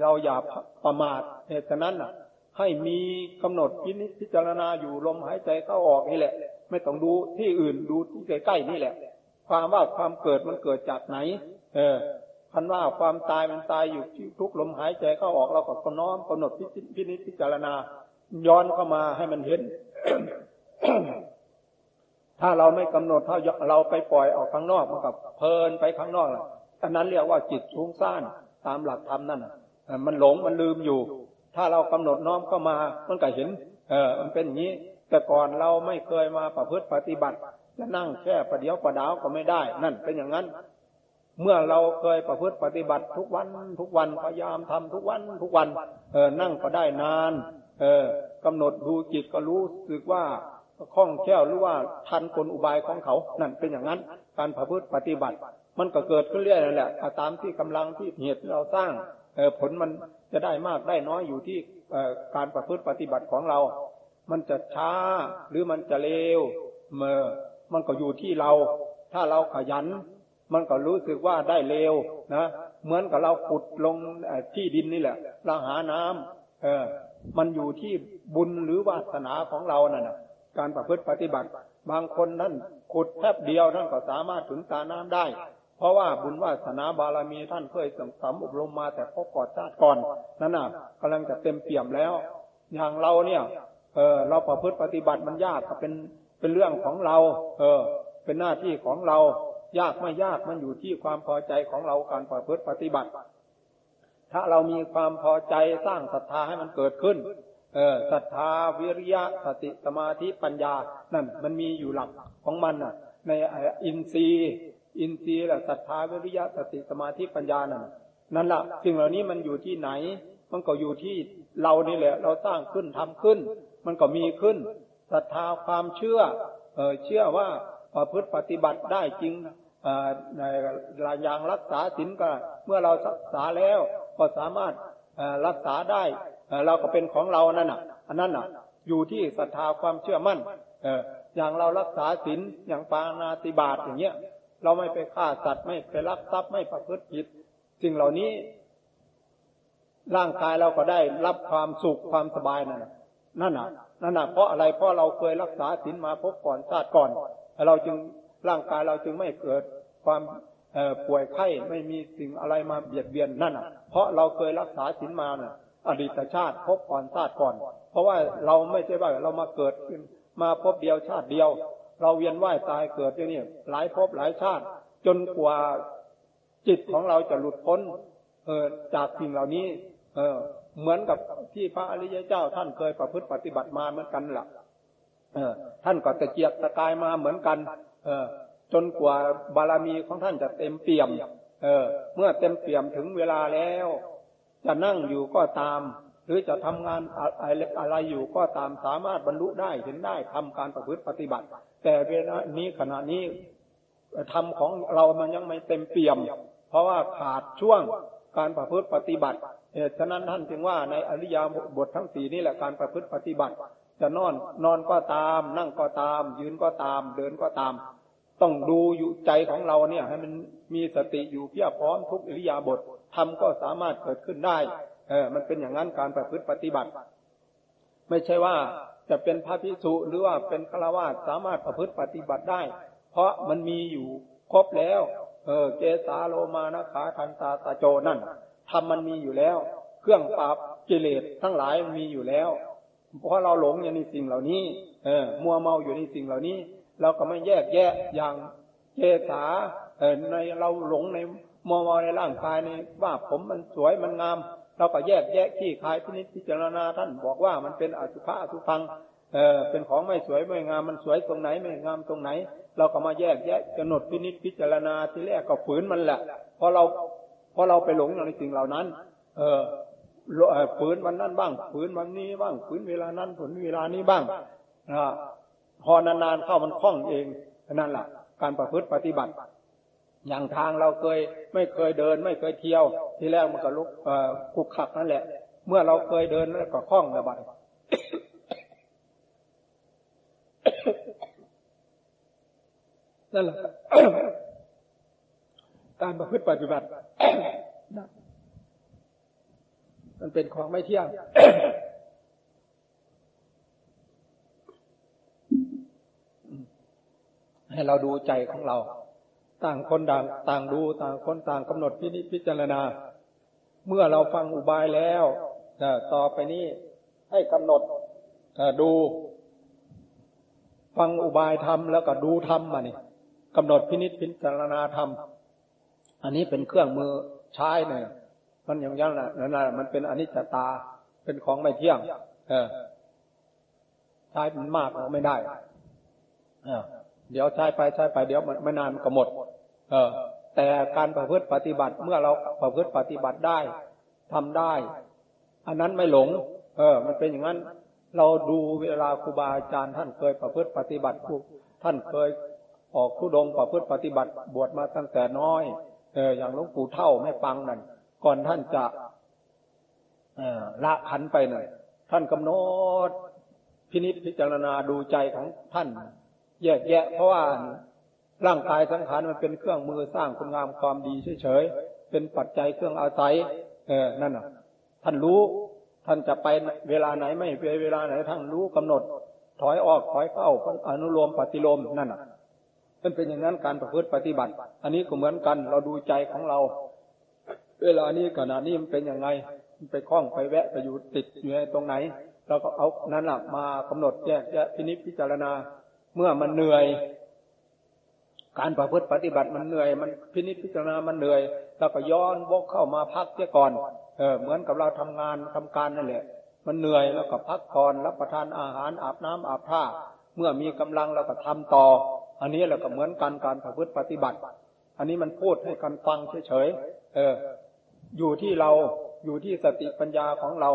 เราอย่าประมาทเหตุนั้นน่ะ ให้มีกำหนดพิจารณาอยู่ลมหายใจเข้าออกนี่แหละ ไม่ต้องดูที่อื่นดูที่ใกล้ๆนี่แหละ ความว่าความเกิดมันเกิดจากไหน เออพันว่าความตายมันตายอยู่ที่ทุกลมหายใจเข้าออกเราก็น้อมกำหนดพินิจพิจารณา ย้อนเข้ามาให้มันเห็น ถ้าเราไม่กำหนดถ้าเราไปปล่อยออกข้างนอกมันกับเพลินไปข้างนอกล่ะอันนั้นเรียกว่าจิตทุ่งซ่านตามหลักธรรมนั่นมันหลงมันลืมอยู่ ถ้าเรากำหนดน้อมเข้ามามันก็เห็น เออมันเป็นอย่างนี้ แต่ก่อนเราไม่เคยมาประพฤติปฏิบัติ จะนั่งแค่ประเดียวประดาวก็ไม่ได้ นั่นเป็นอย่างนั้น เมื่อเราเคยประพฤติปฏิบัติทุกวันทุกวันพยายามทำทุกวันทุกวัน เออนั่งก็ได้นาน เออกำหนดดูจิตก็รู้สึกว่าคล่องแคล่วหรือว่าทันกลอุบายของเขา นั่นเป็นอย่างนั้น การประพฤติปฏิบัติ มันก็เกิดขึ้นเรื่อยนั่นแหละตามที่กำลังที่เหตุเราสร้างผลมันจะได้มากได้น้อยอยู่ที่การประพฤติปฏิบัติของเรา มันจะช้าหรือมันจะเร็วเมื่อมันก็อยู่ที่เรา ถ้าเราขยัน มันก็รู้สึกว่าได้เร็วนะเหมือนกับเราขุดลงที่ดินนี่แหละเราหาน้ำเออ มันอยู่ที่บุญหรือวาสนาของเรานั่นนะการประพฤติปฏิบัติ บางคนนั่นขุดแทบเดียวท่านก็สามารถถึงตาน้ำได้ เพราะว่าบุญวาสนาบารมีท่านเคยสั่งสมอบรมมาแต่พบกอดชาติก่อนนั่นน่ะกำลังจะเต็มเปี่ยมแล้ว อย่างเราเนี่ย เออ เราประพฤติปฏิบัติมันยากก็เป็นเป็นเรื่องของเรา เออ เป็นหน้าที่ของเรา ยากไม่ยากมันอยู่ที่ความพอใจของเราการประพฤติปฏิบัติ ถ้าเรามีความพอใจสร้างศรัทธาให้มันเกิดขึ้น เออศรัทธาวิริยะสติสมาธิปัญญา นั่น มันมีอยู่หลักของมันน่ะ ในอินทรีย์อินทรีย์แหละศรัทธาวิริยะสติสมาธิปัญญานั่นนั่นแหละสิ่งเหล่านี้มันอยู่ที่ไหน มันก็อยู่ที่เรานี่แหละ เราสร้างขึ้นทำขึ้น มันก็มีขึ้นศรัทธาความเชื่อเออเชื่อว่าประพฤติปฏิบัติได้จริงในอย่างรักษาศีลก็เมื่อเราศึกษาแล้วก็สามารถรักษาได้เราก็เป็นของเรานั่นน่ะ อันนั้นน่ะ อยู่ที่ศรัทธาความเชื่อมั่น เอออย่างเรารักษาศีลอย่างปานาติบาตอย่างเงี้ย เราไม่ไปฆ่าสัตว์ไม่ไปลักทรัพย์ไม่ประพฤติผิดสิ่งเหล่านี้ ร่างกายเราก็ได้รับความสุขความสบายนั่น นั่นน่ะนั่นน่ะเพราะอะไรเพราะเราเคยรักษาศีลมาพบก่อนชาติก่อน เราจึงร่างกายเราจึงไม่เกิดความป่วยไข้ไม่มีสิ่งอะไรมาเบียดเบียนนั่นอะ เพราะเราเคยรักษาศีลมาน่ะ อดีตชาติพบก่อนชาติก่อน เพราะว่าเราไม่ใช่ว่าเรามาเกิดขึ้นมาพบเดียวชาติเดียว เราเวียนว่ายตายเกิดอย่างนี้หลายพบหลายชาติ จนกว่าจิตของเราจะหลุดพ้น เออจากสิ่งเหล่านี้ เออ เหมือนกับที่พระอริยเจ้า ท่านเคยประพฤติปฏิบัติมาเหมือนกันล่ะ เออ ท่านก็ตะเกียกตะกายมาเหมือนกัน เออ จนกว่าบารมีของท่านจะเต็มเปี่ยม เออ เมื่อเต็มเปี่ยมถึงเวลาแล้ว จะนั่งอยู่ก็ตาม หรือจะทำงานอะไรอยู่ก็ตามสามารถบรรลุได้เห็นได้ทำการประพฤติปฏิบัติ แต่เวลานี้ขณะนี้ธรรมของเรามันยังไม่เต็มเปี่ยม เพราะว่าขาดช่วง การประพฤติปฏิบัติเหตุฉะนั้นท่านจึงว่าในอริยบททั้งสี่นี่แหละการประพฤติปฏิบัติ จะนอนนอนก็ตาม นั่งก็ตาม ยืนก็ตาม เดินก็ตาม ต้องดูอยู่ใจของเราเนี่ย ให้มันมีสติอยู่เพียบพร้อมทุกอริยาบททำก็สามารถเกิดขึ้นได้ เออ มันเป็นอย่างนั้นการประพฤติปฏิบัติ ไม่ใช่ว่าจะเป็นพระพิสุหรือว่าเป็นฆราวาสสามารถประพฤติปฏิบัติได้ เพราะมันมีอยู่ครบแล้ว เออ เกสาโลมานะขาทันตาตาโจนั่นทำมันมีอยู่แล้ว เครื่องปราบกิเลสทั้งหลายมีอยู่แล้ว เพราะเราหลงอยู่ในสิ่งเหล่านี้ เออ มัวเมาอยู่ในสิ่งเหล่านี้ เราก็ไม่แยกแยะอย่างเกสาเออในเราหลงในมองในร่างกายในว่าผมมันสวยมันงามเราก็แยกแยะขี้คายพินิจพิจารณาท่านบอกว่ามันเป็นอสุภะอสุพัง เออเป็นของไม่สวยไม่งามมันสวยตรงไหนไม่งามตรงไหน เราก็มาแยกแยะกำหนดพินิจพิจารณาทีแรกก็ฝืนมันแหละพอเราพอเราไปหลงในสิ่งเหล่านั้น เออฝืนวันนั้นบ้างฝืนวันนี้บ้างฝืนเวลานั้นฝืนเวลานี้บ้างอ่าพอนานๆเข้ามันคล่องเองนั่นแหละการประพฤติปฏิบัติ อย่างทางเราเคยไม่เคยเดิน ไม่เคยเที่ยว ที่แรกมันก็ลุกคุกขักนั่นแหละ เมื่อเราเคยเดินแล้วก็คล่องระบาย นั่นแหละการประพฤติปฏิบัติ มันเป็นของไม่เที่ยงให้เราดูใจของเรา ต่างคนต่างต่างดูต่างคนต่างกำหนดพินิจพิจารณา เมื่อเราฟังอุบายแล้วต่อไปนี้ให้กำหนดดู ฟังอุบายธรรมแล้วก็ดูธรรมมานี่ กำหนดพินิจพิจารณาธรรม อันนี้เป็นเครื่องมือใช้เนี่ยมันอย่างนั้นแหละนั่นแหละมันเป็นอนิจจตาเป็นของไม่เที่ยง เออใช้มันมากเราไม่ได้เออเดี๋ยวใช้ไปใช้ไปเดี๋ยวมันไม่นานก็หมด เออ แต่การประพฤติปฏิบัติเมื่อเราประพฤติปฏิบัติได้ทำได้ อันนั้นไม่หลง เออ มันเป็นอย่างนั้น เราดูเวลาครูบาอาจารย์ท่านเคยประพฤติปฏิบัติท่านเคย ออกทุดงประพฤติปฏิบัติบวชมาตั้งแต่น้อย เอออย่างหลวงปู่เท่าแม่ปังนั่นก่อนท่านจะละขันไปหนั่นท่านกำหนดพินิจพิจารณาดูใจของท่าน แยกแยะ เพราะว่าร่างกายสังขารมันเป็นเครื่องมือสร้างคุณงามความดีเฉยๆเป็นปัจจัยเครื่องอาศัย เออนั่นน่ะ ท่านรู้ ท่านจะไปเวลาไหนไม่ไปเวลาไหนท่านรู้กำหนด ถอยออกถอยเข้าอนุโลมปฏิโลมนั่นน่ะ มันเป็นอย่างนั้นการประพฤติปฏิบัติ อันนี้ก็เหมือนกันเราดูใจของเรา เวลานี้ขณะนี้มันเป็นยังไง มันไปคล้องไปแวะไปอยู่ติดอยู่ในตรงไหน เราก็เอานั้นหละมากำหนดแยกแยะพินิจพิจารณา เมื่อมันเหนื่อย การประพฤติปฏิบัติมันเหนื่อย มันพินิจพิจารณามันเหนื่อยเราก็ย้อนวกเข้ามาพักเสียก่อนเออเหมือนกับเราทำงานทำการนั่นแหละ มันเหนื่อยแล้วก็พักผ่อนรับประทานอาหารอาบน้ำอาบผ้าเมื่อมีกำลังเราก็ทำต่อ อันนี้เราก็เหมือนกันการประพฤติปฏิบัติ อันนี้มันพูดให้กันฟังเฉยๆเออ อยู่ที่เราอยู่ที่สติปัญญาของเรา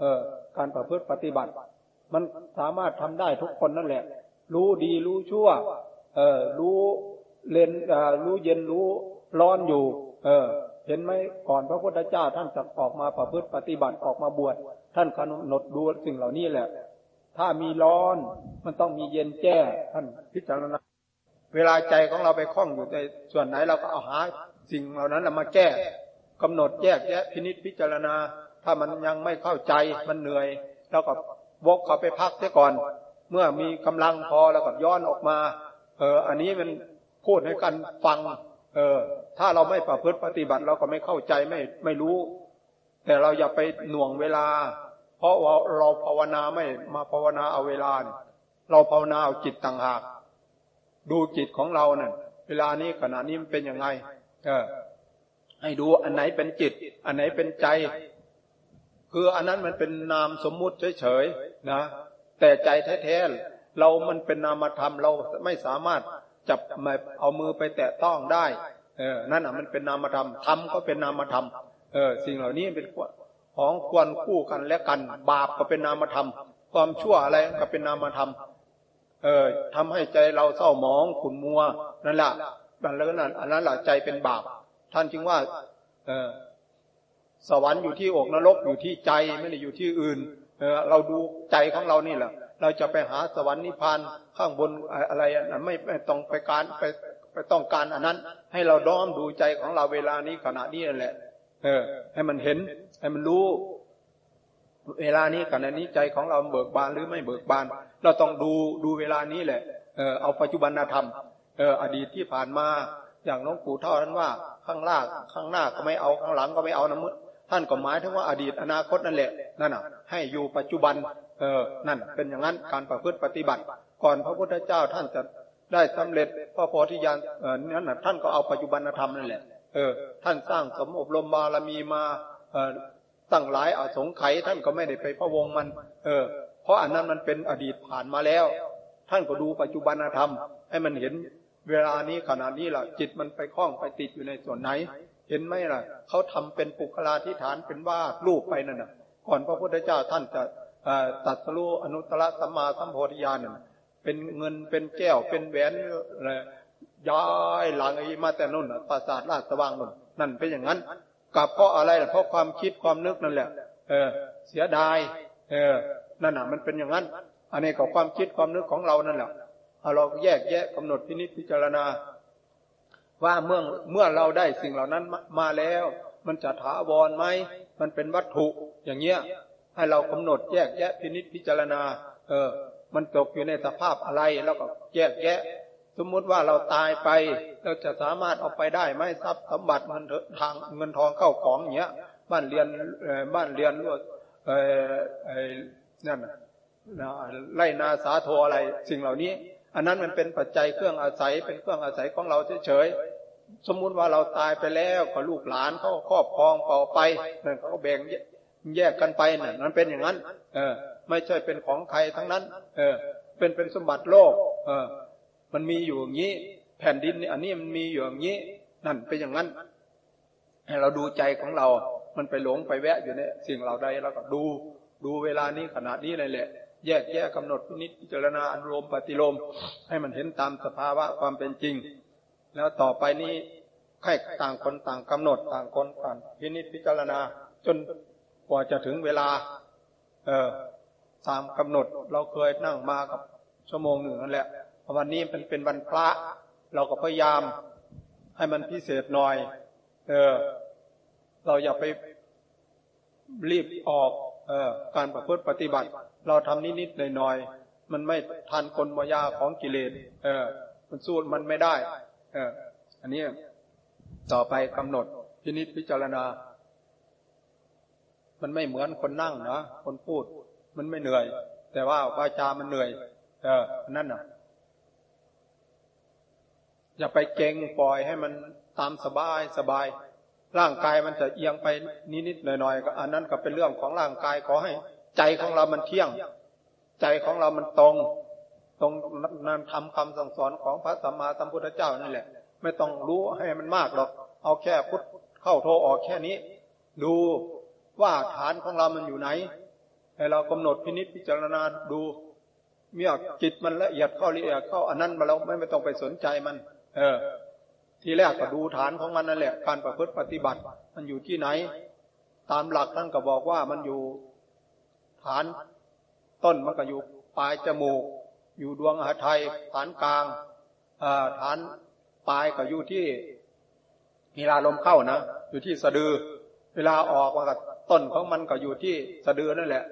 เออ การประพฤติปฏิบัติ มันสามารถทำได้ทุกคนนั่นแหละ รู้ดีรู้ชั่ว เออ รู้เลนรู้เย็นรู้ร้อนอยู่ เออ เห็นไหมก่อนพระพุทธเจ้าท่านจะออกมาประพฤติปฏิบัติออกมาบวชท่านกำหนดดูสิ่งเหล่านี้แหละ ถ้ามีร้อนมันต้องมีเย็นแก้ท่านพิจารณา เวลาใจของเราไปคล้องอยู่ในส่วนไหนเราก็เอาหาสิ่งเหล่านั้นมาแก้กำหนดแยกแยะพินิจพิจารณา ถ้ามันยังไม่เข้าใจมันเหนื่อยเราก็วกเข้าไปพักเสียก่อน เมื่อมีกำลังพอแล้วก็ย้อนออกมา เออ อันนี้มันพูดให้กันฟัง เออ ถ้าเราไม่ประพฤติปฏิบัติเราก็ไม่เข้าใจไม่ไม่รู้ แต่เราอย่าไปหน่วงเวลา เพราะว่าเราภาวนาไม่มาภาวนาเอาเวลา เราภาวนาเอาจิตต่างหาก ดูจิตของเราเนี่ยเวลานี้ขณะนี้มันเป็นยังไง เออ ให้ดูอันไหนเป็นจิต อันไหนเป็นใจ คืออันนั้นมันเป็นนามสมมุติเฉยๆนะแต่ใจแท้ๆเรามันเป็นนามธรรมเราไม่สามารถจับมาเอามือไปแตะต้องได้ เออ นั่นอะมันเป็นนามธรรมธรรมก็เป็นนามธรรม เออ สิ่งเหล่านี้เป็นของควรคู่กันและกัน บาปก็เป็นนามธรรม ความชั่วอะไรก็เป็นนามธรรม เออทำให้ใจเราเศร้าหมองขุ่นมัวนั่นแหละนั่นแล้วนั่นอันนั้นแหละใจเป็นบาป ท่านจึงว่า เออสวรรค์อยู่ที่อกนรกอยู่ที่ใจไม่ได้อยู่ที่อื่น เออ เราดูใจของเรานี่แหละ เราจะไปหาสวรรค์นิพพานข้างบนอะไรนะไม่ไม่ต้องไปการไปไปต้องการอันนั้น ให้เราด้อมดูใจของเราเวลานี้ขณะนี้นั่นแหละ เออ ให้มันเห็น ให้มันรู้ เวลานี้ขณะนี้ใจของเราเบิกบานหรือไม่เบิกบาน เราต้องดูดูเวลานี้แหละ เออเอาปัจจุบันธรรม เอออดีตที่ผ่านมา อย่างน้องปู่เท่านั้นว่า ข้างล่างข้างหน้าก็ไม่เอาข้างหลังก็ไม่เอานะมุดท่านก็หมายถึงว่าอดีตอนาคตนั่นแหละนั่นน่ะ ให้อยู่ปัจจุบัน เออนั่น เป็นอย่างนั้นการประพฤติปฏิบัติ ก่อนพระพุทธเจ้าท่านจะได้สำเร็จพระโพธิญาณเออนั่นน่ะท่านก็เอาปัจจุบันธรรมนั่นแหละเออท่านสร้างสมอบรมบารมีมาเออ ตั้งหลายอสงไขยท่านก็ไม่ได้ไปพระวงมัน เออ เพราะอันนั้นมันเป็นอดีตผ่านมาแล้ว ท่านก็ดูปัจจุบันธรรม ให้มันเห็นเวลานี้ขณะนี้ล่ะ จิตมันไปคล้องไปติดอยู่ในส่วนไหน เห็นไหมล่ะเขาทำเป็นปุคลาธิฐานเป็นว่ารูปไปนั่นน่ะ ก่อนพระพุทธเจ้าท่านจะตัดสรู้อนุตตรสัมมาสัมโพธิญาณเป็นเงินเป็นแก้วเป็นแหวนอะไรย้ายหลังไอ้มาแต่นุ่นปราสาทราชสว่างนุ่นนั่นเป็นอย่างนั้น กับเพราะอะไรล่ะเพราะความคิดความนึกนั่นแหละ เออ เสียดาย เออ นั่นน่ะ มันเป็นอย่างนั้น อันนี้ก็ความคิดความนึกของเรานั่นแหละเอเราแยกแยะกำหนดพินิจพิจารณา ว่าเมื่อเมื่อเราได้สิ่งเหล่านั้นมาแล้ว มันจะถาวรไหมมันเป็นวัตถุอย่างเงี้ย ให้เรากำหนดแยกแยะพินิจพิจารณา เออ มันตกอยู่ในสภาพอะไรแล้วก็แยกแยะ สมมุติว่าเราตายไป เราจะสามารถเอาไปได้ไหมทรัพย์สมบัติมันทางเงินทองเข้าของเงี้ยบ้านเรียนบ้านเรียนเออเออนั่นไล่นาสาโทอะไรสิ่งเหล่านี้ อันนั้นมันเป็นปัจจัยเครื่องอาศัยเป็นเครื่องอาศัยของเราเฉยๆสมมุติว่าเราตายไปแล้วก็ลูกหลานเขาครอบครองต่อไปนั่นเขาแบ่งแยกกันไปนั่นมันเป็นอย่างนั้น เออ ไม่ใช่เป็นของใครทั้งนั้น เออ เป็นเป็นสมบัติโลก เออ มันมีอยู่อย่างนี้ แผ่นดินอันนี้มันมีอยู่อย่างนี้ นั่นเป็นอย่างนั้นให้เราดูใจของเรา มันไปหลงไปแวะอยู่เนี่ยสิ่งเราใดเราก็ดู ดูเวลานี้ขนาดนี้เลยแหละ แยกแยะกำหนดนิจพิจารณาอนุโลมปฏิโลม ให้มันเห็นตามสภาวะความเป็นจริง แล้วต่อไปนี้ให้ต่างคนต่างกำหนดต่างคนต่างพินิจพิจารณา จนกว่าจะถึงเวลา เออตามกำหนดเราเคยนั่งมากับชั่วโมงหนึ่งนั่นแหละ วันนี้เป็นเป็นวันพระ เราก็พยายามให้มันพิเศษหน่อย เออ เราอย่าไปรีบออก เออ การประพฤติปฏิบัติ เราทำนิดๆหน่อยๆมันไม่ทันกลมายาของกิเลส เออ มันสู้มันไม่ได้ เออ อันนี้ต่อไปกำหนดพินิจพิจารณา มันไม่เหมือนคนนั่งนะคนพูด มันไม่เหนื่อย แต่ว่าวาจามันเหนื่อย เออนั่นน่ะ อย่าไปเก่งปล่อยให้มันตามสบายสบาย ร่างกายมันจะเอียงไปนิดๆหน่อยๆก็อันนั้นก็เป็นเรื่องของร่างกายขอให้ ใจของเรามันเที่ยง ใจของเรามันตรง ตรงนำทำคำสั่งสอนของพระสัมมาสัมพุทธเจ้านี่แหละ ไม่ต้องรู้ให้มันมากหรอกเอาแค่พุทเข้าโทออกแค่นี้ ดูว่าฐานของเรามันอยู่ไหน ให้เรากำหนดพินิจพิจารณาดูเมื่อจิตมันละเอียดเข้าละเอียดเข้าอันนั้นมาเราไม่ต้องไปสนใจมัน เออ ทีแรกก็ดูฐานของมันนั่นแหละ การประพฤติปฏิบัติ มันอยู่ที่ไหน ตามหลักท่านก็บอกว่ามันอยู่ฐานต้นมันก็อยู่ปลายจมูก อยู่ดวงหาไทยฐานกลางฐานปลายก็อยู่ที่เวลาลมเข้านะอยู่ที่สะดือ เวลาออกมันก็ต้นของมันก็อยู่ที่สะดือนั่นแหละ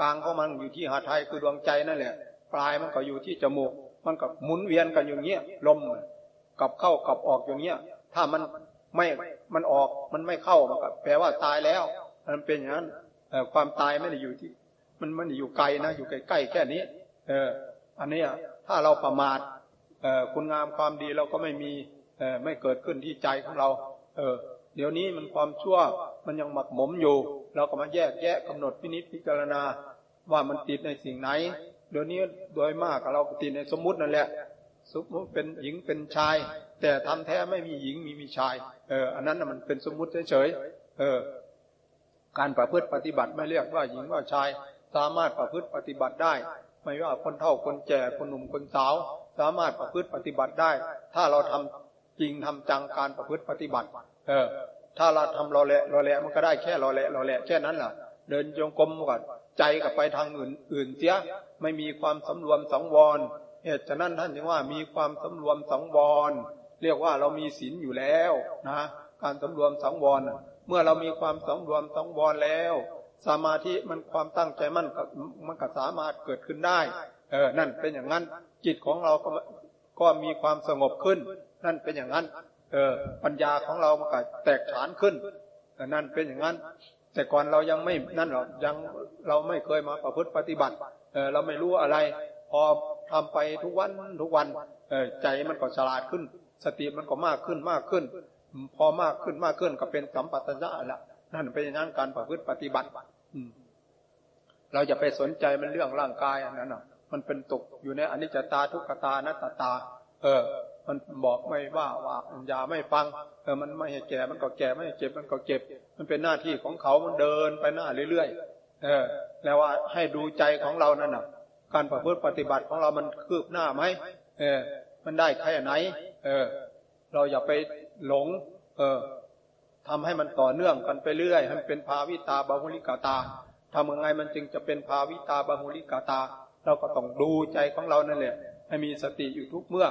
กลางของมันอยู่ที่หาไทยคือดวงใจนั่นแหละ ปลายมันก็อยู่ที่จมูก มันก็หมุนเวียนกันอย่างเงี้ยลม กับเข้ากับออกอย่างเงี้ย ถ้ามันไม่มันออกมันไม่เข้ามันก็แปลว่าตายแล้ว มันเป็นอย่างนั้นความตายไม่ได้อยู่ที่ มันมันอยู่ไกลนะอยู่ใกล้ๆแค่นี้ เออ อันนี้ถ้าเราประมาทเออคุณงามความดีเราก็ไม่มีเออไม่เกิดขึ้นที่ใจของเรา เออ เดี๋ยวนี้มันความชั่วมันยังหมักหมมอยู่ เราก็มาแยกแยะกำหนดพินิจพิจารณาว่ามันติดในสิ่งไหน เดี๋ยวนี้โดยมากเราติดในสมมุตินั่นแหละ สมมติเป็นหญิงเป็นชาย แต่ทำแท้ไม่มีหญิงมีมีชาย เออ อันนั้นมันเป็นสมมุติเฉยๆ เออ การประพฤติปฏิบัติไม่เรียกว่าหญิงว่าชาย สามารถประพฤติปฏิบัติได้ ไม่ว่าคนเฒ่าคนแก่คนหนุ่มคนสาว สามารถประพฤติปฏิบัติได้ ถ้าเราทำจริงทำจังการประพฤติปฏิบัติ เออ ถ้าเราทำรอแหละรอแหละมันก็ได้แค่รอแหละรอแหละแค่นั้นแหละเดินจงกรมก่อนใจกับไปทางอื่นอื่นเสียไม่มีความสำรวมสังวร เหตุฉะนั้นท่านจึงว่ามีความสำรวมสังวร เรียกว่าเรามีศีลอยู่แล้วนะการสำรวมสังวรเมื่อเรามีความสำรวมสังวรแล้ว สมาธิมันความตั้งใจมั่นมันก็สามารถเกิดขึ้นได้ เออ นั่นเป็นอย่างนั้น จิตของเราก็ก็มีความสงบขึ้น นั่นเป็นอย่างนั้น เออ ปัญญาของเรามันก็แตกฉานขึ้นนั่นเป็นอย่างนั้น แต่ก่อนเรายังไม่นั่นหรอกยังเราไม่เคยมาประพฤติปฏิบัติ เออเราไม่รู้อะไร พอ ทำไปทุกวันทุกวันเออใจมันก็ฉลาดขึ้น สติมันก็มากขึ้นมากขึ้น พอมากขึ้นมากขึ้นก็เป็นสัมปัตญะละนั่นเป็นอย่างนั้นการประพฤติปฏิบัติอืเราจะไปสนใจมันเรื่องร่างกายอันนั้นอะ มันเป็นตกอยู่ในอนิจจตาทุกขตานัตตา เออ มันบอกไม่ว่าว่าอย่าไม่ฟัง เออมันไม่ให้แก่มันก็แก่ไม่ให้เจ็บมันก็เจ็บ มันเป็นหน้าที่ของเขามันเดินไปหน้าเรื่อยๆเออ แล้วว่าให้ดูใจของเรานั่นน่ะ การประพฤติปฏิบัติของเรามันคืบหน้าไหมเออ มันได้แค่ไหน เออ เราอย่าไปหลง เออทำให้มันต่อเนื่องกันไปเรื่อยให้มันเป็นภาวิตาบาหุลิกาตาทำยังไงมันจึงจะเป็นภาวิตาบาหุลิกาตา เราก็ต้องดูใจของเรานั่นแหละให้มีสติอยู่ทุกเมื่อ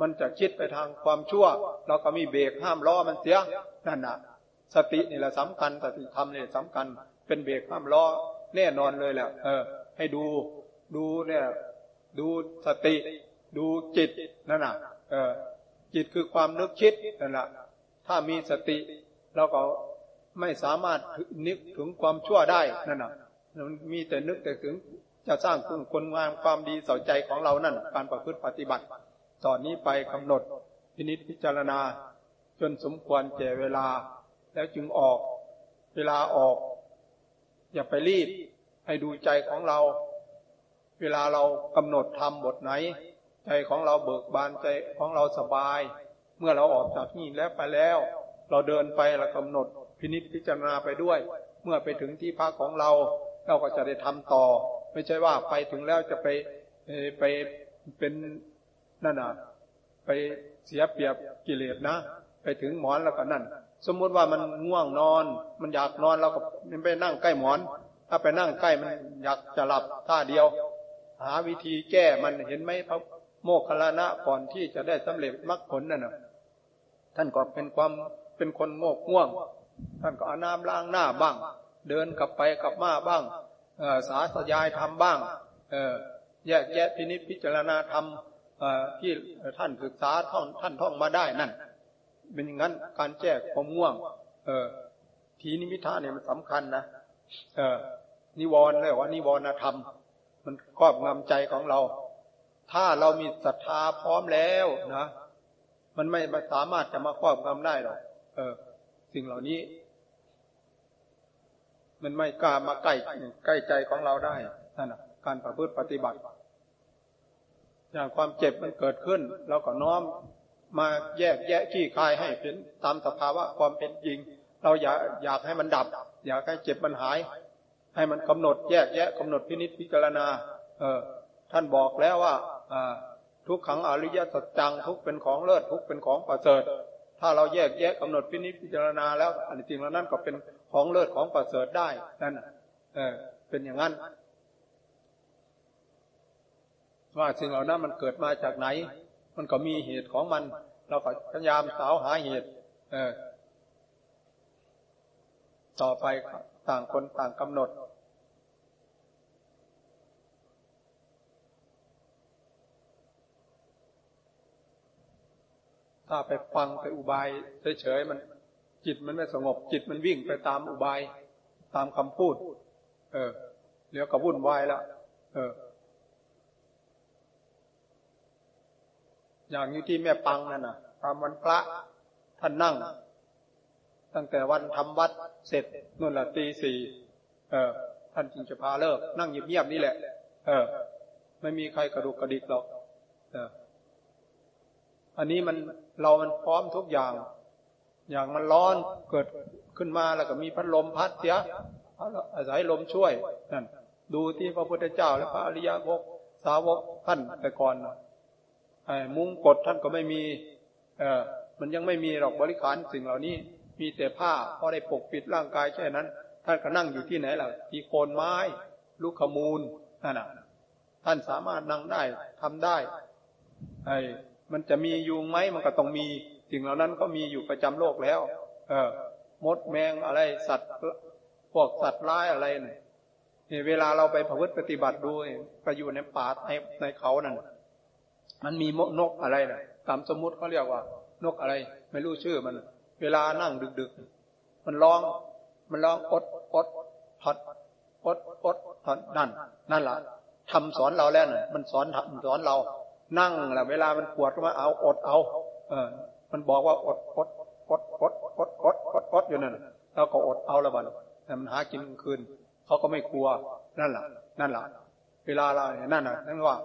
มันจะคิดไปทางความชั่ว เราก็มีเบรกห้ามล้อมันเสียนั่นน่ะ สตินี่แหละสำคัญสติธรรมนี่สำคัญ เป็นเบรกห้ามล้อแน่นอนเลยแหละเออ ให้ดู ดูเนี่ย ดูสติ ดูจิตนั่นน่ะ เออ จิตคือความนึกคิดนั่นแหละถ้ามีสติเราก็ไม่สามารถนึกถึงความชั่วได้นั่นน่ะมันมีแต่นึกแต่ถึงจะสร้างคุณคนงามความดีใส่ใจของเรานั่นการประพฤติปฏิบัติ ตอนนี้ไปกำหนด พินิจพิจารณา จนสมควรแก่เวลา แล้วจึงออก เวลาออก อย่าไปรีบ ให้ดูใจของเรา เวลาเรากำหนดทำบทไหน ใจของเราเบิกบานใจของเราสบาย เมื่อเราออกจากนี่แล้วไปแล้ว เราเดินไปเรากำหนดพินิจพิจารณาไปด้วย เมื่อไปถึงที่พักของเรา เราก็จะได้ทำต่อ ไม่ใช่ว่าไปถึงแล้วจะไปไปเป็นนั่นน่ะไปเสียเปรียบกิเลสนะ ไปถึงหมอนแล้วก็นั่น สมมุติว่ามันง่วงนอน มันอยากนอนเราก็ไปนั่งใกล้หมอน ถ้าไปนั่งใกล้มันอยากจะหลับท่าเดียว หาวิธีแก้มันเห็นไหมพระโมคคัลลานะก่อนที่จะได้สำเร็จมรรคผลนั่นนะท่านก็เป็นความเป็นคนโมกง่วง ท่านก็เอาน้ำล้างหน้าบ้าง เดินกลับไปกลับมาบ้างสาธยายทำบ้างแยกแยะพินิจพิจารณาทำที่ท่านศึกษาท่องท่านท่องมาได้นั่น เป็นอย่างนั้นการแก้ความง่วง เออทีนิมิทาเนี่ยมันสำคัญนะเออนิวรณ์เรียกว่านิวรณธรรม มันครอบงำใจของเรา ถ้าเรามีศรัทธาพร้อมแล้วนะ มันไม่สามารถจะมาครอบงำได้หรอกเออ สิ่งเหล่านี้ มันไม่กล้ามาใกล้ใกล้ใจของเราได้นั่นนะการประพฤติปฏิบัติ อย่างความเจ็บมันเกิดขึ้นเราก็น้อมมาแยกแยะขี้คายให้เป็นตามสภาวะความเป็นจริง เราอยากอยากให้มันดับ อยากให้เจ็บมันหาย ให้มันกำหนดแยกแยะกำหนดพินิจพิจารณา เออ ท่านบอกแล้วว่าทุกขังอริยสัจจังทุกเป็นของเลิศทุกเป็นของประเสริฐ ถ้าเราแยกแยะกำหนดพินิจพิจารณาแล้วอันจริงแล้วนั่นก็เป็นของเลิศของประเสริฐได้นั่นเออ เป็นอย่างนั้น ว่าสิ่งเหล่านั้นมันเกิดมาจากไหน มันก็มีเหตุของมัน เราก็พยายามสาวหาเหตุ เออ ต่อไป ต่างคนต่างกำหนด ถ้าไปฟังไปอุบายเฉยๆมัน จิตมันไม่สงบ จิตมันวิ่งไปตามอุบาย ตามคำพูด เออเดี๋ยวก็วุ่นวายแล้วเออ อย่างนี้ที่แม่ปังนั่นนะตามวันพระท่านนั่ง ตั้งแต่วันทำวัดเสร็จนู่นละตีสี่เออ ท่านจึงจะพาเลิก นั่งเงียบๆนี่แหละ เออ ไม่มีใครกระดุกกระดิกหรอกเออ อันนี้มันเรามันพร้อมทุกอย่าง อย่างมันร้อนเกิดขึ้นมาแล้วก็มีพัดลมพัดเสียอาศัยลมช่วยนั่นดูที่พระพุทธเจ้าและพระอริยวกสาวกท่านแต่ก่อนมุ้งกดท่านก็ไม่มี เออ มันยังไม่มีหรอกบริขารสิ่งเหล่านี้ มีแต่ผ้าพอได้ปกปิดร่างกายแค่นั้น ท่านก็นั่งอยู่ที่ไหนล่ะที่โคนไม้ ลูกขมูลนั่นน่ะท่านสามารถนั่งได้ทำได้ไอ้มันจะมียุงไหมมันก็ต้องมีสิ่งเหล่านั้นก็มีอยู่ประจำโลกแล้ว เออ มดแมงอะไรสัตว์พวกสัตว์ร้ายอะไรเนี่ยเวลาเราไปประพฤติปฏิบัติดูไปอยู่ในป่าในในเขานั่นมันมีมนกอะไรนะตามสมมุติเขาเรียกว่า นกอะไร ไม่รู้ชื่อมัน เวลานั่งดึก ๆ มันร้อง มันร้องอดอดถอดอดอดถอดนั่น นั่นแหละทำสอนเราแล้วน่ะ มันสอนทำสอนเรา นั่งแหละเวลามันปวดก็มาเอาอดเอา เออ มันบอกว่าอดอดอดอดอดอดอดอดอยู่นั่นเราก็อดเอาละบันแต่มันหากินคืนเขาก็ไม่กลัวนั่นแหละนั่นแหละเวลาเราเนี่ยนั่นน่ะนั่นว่า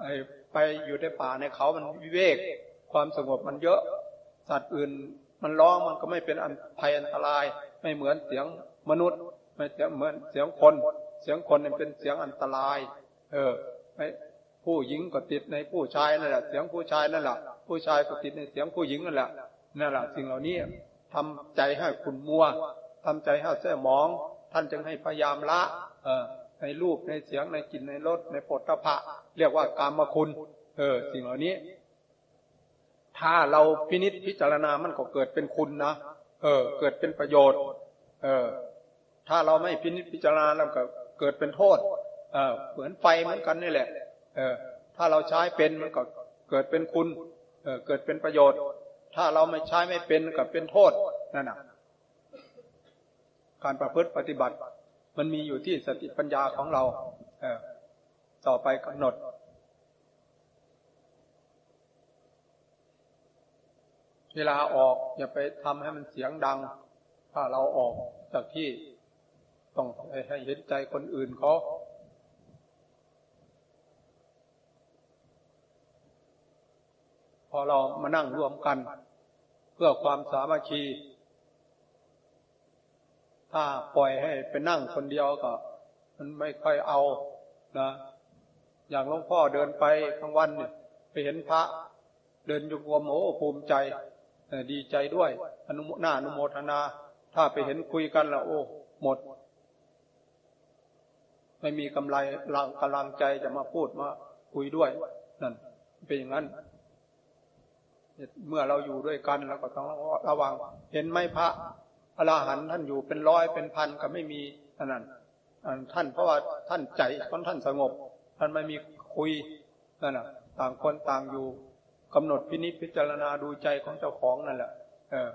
ไอไปอยู่ในป่าในเขามันวิเวก ความสงบมันเยอะ สัตว์อื่น มันร้องมันก็ไม่เป็นอันภัยอันตราย ไม่เหมือนเสียงมนุษย์ ไม่เสียงเหมือนเสียงคน เสียงคนเนี่ยเป็นเสียงอันตราย เออไม่ผู้หญิงก็ติดในผู้ชายนั่นแหละเสียงผู้ชายนั่นแหละผู้ชายก็ติดในเสียงผู้หญิงนั่นแหละนั่นแหละสิ่งเหล่านี้ทำใจให้ขุนมัวทำใจให้เส้หมอง ท่านจึงให้พยายามละ เออ ในรูปในเสียงในกลิ่นในรสในปฐพะเรียกว่ากามคุณ เออ สิ่งเหล่านี้ ถ้าเราพินิษพิจารณามันก็เกิดเป็นคุณนะเออ เกิดเป็นประโยชน์ เออ ถ้าเราไม่พินิษพิจารณาแล้วก็เกิดเป็นโทษ เออเหมือนไฟเหมือนกันนี่แหละ เออ ถ้าเราใช้เป็นมันก็เกิดเป็นคุณ เออ เกิดเป็นประโยชน์ ถ้าเราไม่ใช้ไม่เป็นก็เป็นโทษนั่นน่ะ การประพฤติปฏิบัติ มันมีอยู่ที่สติปัญญาของเรา เออ ต่อไปกำหนด เวลาออกอย่าไปทำให้มันเสียงดัง ถ้าเราออกจากที่ต้องให้เห็นใจคนอื่นเขาพอเรามานั่งรวมกัน เพื่อความสามัคคี ถ้าปล่อยให้ไปนั่งคนเดียวก็ มันไม่ค่อยเอานะอย่างหลวงพ่อเดินไปกลางวันเนี่ยไปเห็นพระ เดินอยู่รวมโอ้ภูมิใจ ดีใจด้วยอนุโมนาอนุโมทนา ถ้าไปเห็นคุยกันแล้วโอ้หมด ไม่มีกำไรลังกำลังใจจะมาพูดมาคุยด้วยนั่นเป็นอย่างนั้นเมื่อเราอยู่ด้วยกันเราก็ต้องระวัง เห็นไหมพระอรหันต์ท่านอยู่เป็นร้อยเป็นพันก็ไม่มีนั้นท่านเพราะว่าท่านใจของท่านสงบ ท่านไม่มีคุยนั่นต่างคนต่างอยู่ กำหนดพินิจพิจารณาดูใจของเจ้าของนั่นแหละเออ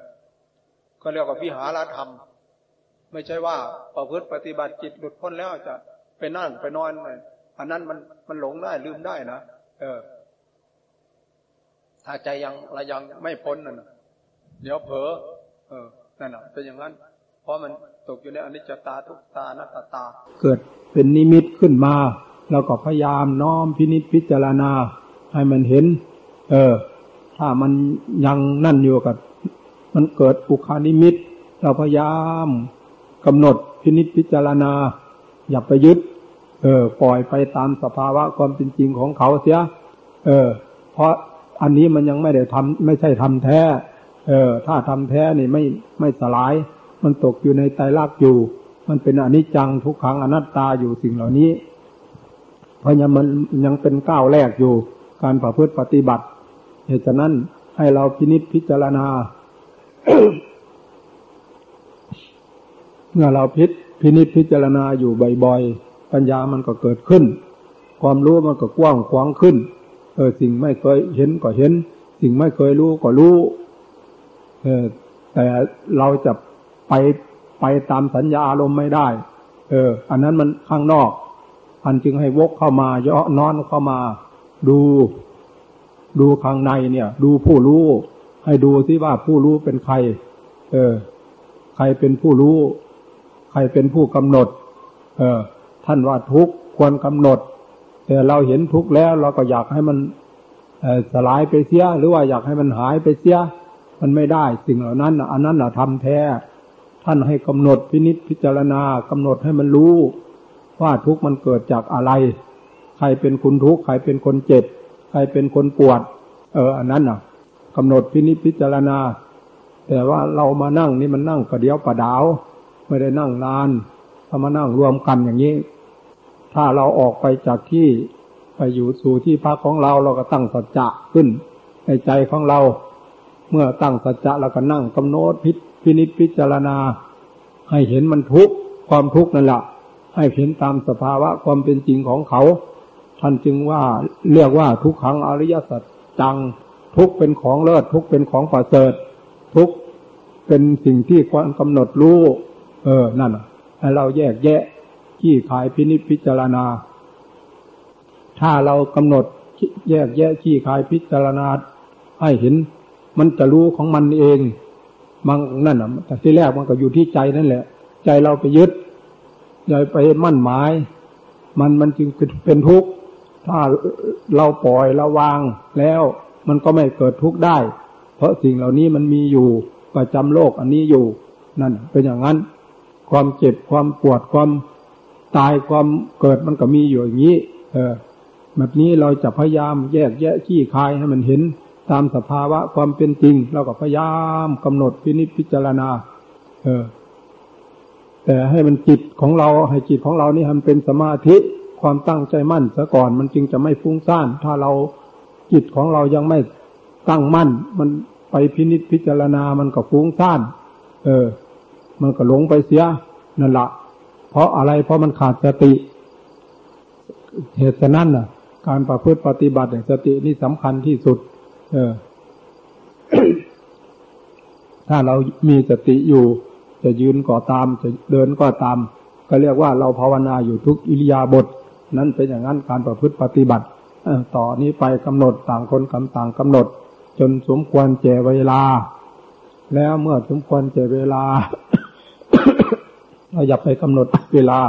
ก็เรียกว่าวิหารธรรม ไม่ใช่ว่าประพฤติปฏิบัติจิตหลุดพ้นแล้วจะไปนั่งไปนอนอันนั้นมันมันหลงได้ลืมได้นะเออ ถ้าใจยังระยังไม่พ้นนั่นเดี๋ยวเผลอเออนั่นน่ะเป็นอย่างนั้น เพราะมันตกอยู่ในอนิจจตาทุกตานัตตา เกิดเป็นนิมิตขึ้นมาเราก็พยายามน้อมพินิจพิจารณา ให้มันเห็น เออ ถ้ามันยังนั่นอยู่กับมันเกิดอุคานิมิต เราพยายามกำหนดพินิจพิจารณา อย่าไปยึด เออ ปล่อยไปตามสภาวะความเป็นจริงของเขาเสีย เออ เพราะอันนี้มันยังไม่ได้ทำไม่ใช่ทำแท้ เออ ถ้าทำแท้นี่ไม่ไม่สลาย มันตกอยู่ในไตรลักษณ์อยู่ มันเป็นอนิจจังทุกขังอนัตตาอยู่สิ่งเหล่านี้ เพราะยังมันยังเป็นก้าวแรกอยู่ การประพฤติปฏิบัติ ตุฉะนั้นให้เราพินิจพิจารณา เมื่อเราพิจพินิจพิจารณาอยู่บ่อยๆ ปัญญามันก็เกิดขึ้น ความรู้มันก็กว้างขวางขึ้น เออสิ่งไม่เคยเห็นก็เห็น สิ่งไม่เคยรู้ก็รู้ เออแต่เราจะไปไปตามสัญญาอารมณ์ไม่ได้ เออ อันนั้นมันข้างนอก อันจึงให้วกเข้ามาย่อนอนเข้ามา ดู ดูข้างในเนี่ย ดูผู้รู้ ให้ดูสิว่าผู้รู้เป็นใคร เออ ใครเป็นผู้รู้ ใครเป็นผู้กำหนด เออ ท่านว่าทุกควรกำหนด แต่เราเห็นทุกแล้ว เราก็อยากให้มันสลายไปเสียหรือว่าอยากให้มันหายไปเสีย มันไม่ได้ สิ่งเหล่านั้นอันนั้นทำแท้ ท่านให้กำหนดพินิษพิจารณากำหนดให้มันรู้ ว่าทุกข์มันเกิดจากอะไร ใครเป็นคนทุกข์ใครเป็นคนเจ็บ ใครเป็นคนปวด เออ อันนั้นน่ะกำหนดพินิจพิจารณา แต่ว่าเรามานั่งนี่มันนั่งประเดียวประดาว ไม่ได้นั่งนานถ้ามานั่งรวมกันอย่างนี้ ถ้าเราออกไปจากที่ไปอยู่สู่ที่พักของเราเราก็ตั้งสัจจะขึ้น ในใจของเรา เมื่อตั้งสัจจะเราก็นั่งกำหนดพิพินิจพิจารณา ให้เห็นมันทุกข์ความทุกข์นั่นแหละให้เห็นตามสภาวะความเป็นจริงของเขา ท่านจึงว่าเรียกว่าทุกขังอริยสัจจังทุกเป็นของเลิศทุกเป็นของประเสริฐทุกเป็นสิ่งที่ควรกำหนดรู้ เออ นั่นให้เราแยกแยะขี้ขายพินิจพิจารณา ถ้าเรากำหนดแยกแยะขี้ขายพิจารณา ให้เห็น มันจะรู้ของมันเองมันนั่นอะแต่ที่แรกมันก็อยู่ที่ใจนั่นแหละ ใจเราไปยึดอย่าไปมั่นหมาย มันมันจึงเป็นทุกข์ ถ้าเราปล่อยราวางแล้วมันก็ไม่เกิดทุกข์ได้ เพราะสิ่งเหล่านี้มันมีอยู่ประจำโลกอันนี้อยู่ นั่น เป็นอย่างนั้น ความเจ็บความปวดความตายความเกิดมันก็มีอยู่อย่างนี้ เออ แบบนี้เราจะพยายามแยกแยะขี้คายให้มันเห็นตามสภาวะความเป็นจริง เราก็พยายามกำหนดพินิจพิจารณา เออ แต่ให้มันจิตของเราให้จิตของเรานี่ทำเป็นสมาธิ ความตั้งใจมั่นซะก่อน มันจึงจะไม่ฟุ้งซ่าน ถ้าเราจิตของเรายังไม่ตั้งมั่น มันไปพินิจพิจารณามันก็ฟุ้งซ่าน เออ มันก็หลงไปเสียนั่นละเพราะอะไรเพราะมันขาดสติ เหตุฉะนั้นน่ะ การประพฤติปฏิบัติอย่างสตินี่สำคัญที่สุด เออ ถ้าเรามีสติอยู่ จะยืนก็ตาม จะเดินก็ตาม ก็เรียกว่าเราภาวนาอยู่ทุกอิริยาบถ นั้นเป็นอย่างนั้นการประพฤติปฏิบัติต่อนนี้ไปกำหนดต่างคนกำต่างกำหนด จนสมควรเจเวลา แล้วเมื่อสมควรเจเวลาเราอย่าไปกำหนดเวลา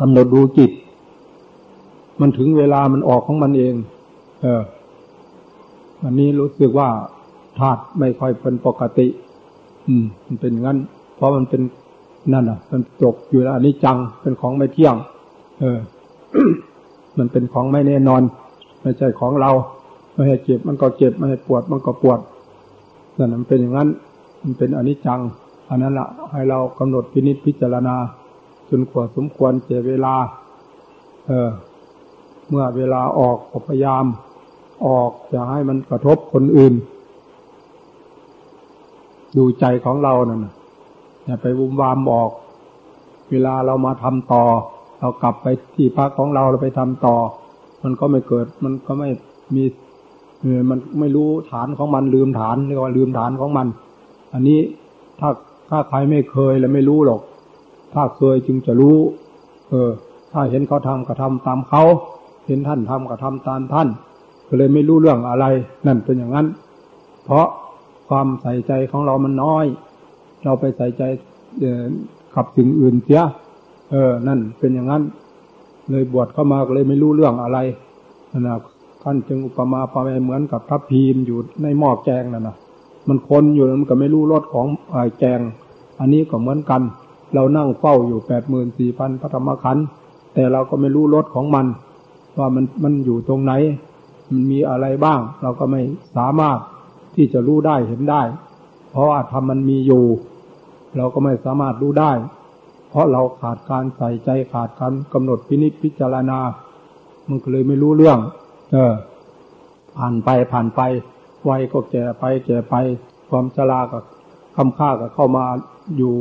กำหนดดูจิต มันถึงเวลามันออกของมันเอง เออวันนี้รู้สึกว่าธาตุไม่ค่อยเป็นปกติ อืม มันเป็นงั้น เพราะมันเป็นนั่นอะ มันจบอยู่แล้วอันนี้จังเป็นของไม่เที่ยง เออ มันเป็นของไม่แน่นอน ไม่ใช่ของเรา ไม่ให้เจ็บมันก็เจ็บ ไม่ให้ปวดมันก็ปวดนั่นมันเป็นอย่างนั้น มันเป็นอนิจจัง อันนั้นละให้เรากำหนดพินิจพิจารณาจนกว่าสมควรเสียเวลา เออ เมื่อเวลาออกพยายาม ออกจะให้มันกระทบคนอื่น ดูใจของเรานั่นอย่าไปวุ่นวามออก เวลาเรามาทำต่อ เรากลับไปที่พักของเราเราไปทำต่อ มันก็ไม่เกิด มันก็ไม่มีมันไม่รู้ฐานของมันลืมฐานเรียกว่าลืมฐานของมัน อันนี้ถ้าถ้าใครไม่เคยแล้วไม่รู้หรอก ถ้าเคยจึงจะรู้ เออ ถ้าเห็นเขาทำก็ทำตามเขาเห็นท่านทำก็ทำตามท่าน ก็เลยไม่รู้เรื่องอะไร นั่นเป็นอย่างนั้น เพราะความใส่ใจของเรามันน้อย เราไปใส่ใจขับสิ่งอื่นเสีย เออ นั่นเป็นอย่างนั้น เลยบวชเข้ามาเลยไม่รู้เรื่องอะไรนะท่านจึงอุปมาประมาเหมือนกับทัพพีมอยู่ในหม้อแกงนั่นนะมันคนอยู่มันก็ไม่รู้รสของอแกง อันนี้ก็เหมือนกัน เรานั่งเฝ้าอยู่แปดหมื่นสี่พันพระธรรมขันธ์แต่เราก็ไม่รู้รสของมัน ว่ามันมันอยู่ตรงไหน มันมีอะไรบ้าง เราก็ไม่สามารถที่จะรู้ได้เห็นได้ เพราะว่าธรรมมันมีอยู่ เราก็ไม่สามารถรู้ได้ เพราะเราขาดการใส่ใจขาดการกำหนดพินิจพิจารณา มันก็เลยไม่รู้เรื่อง เออ ผ่านไปผ่านไป วัยก็แก่ไปแก่ไป ความชราก็คำค่าก็เข้ามาอยู่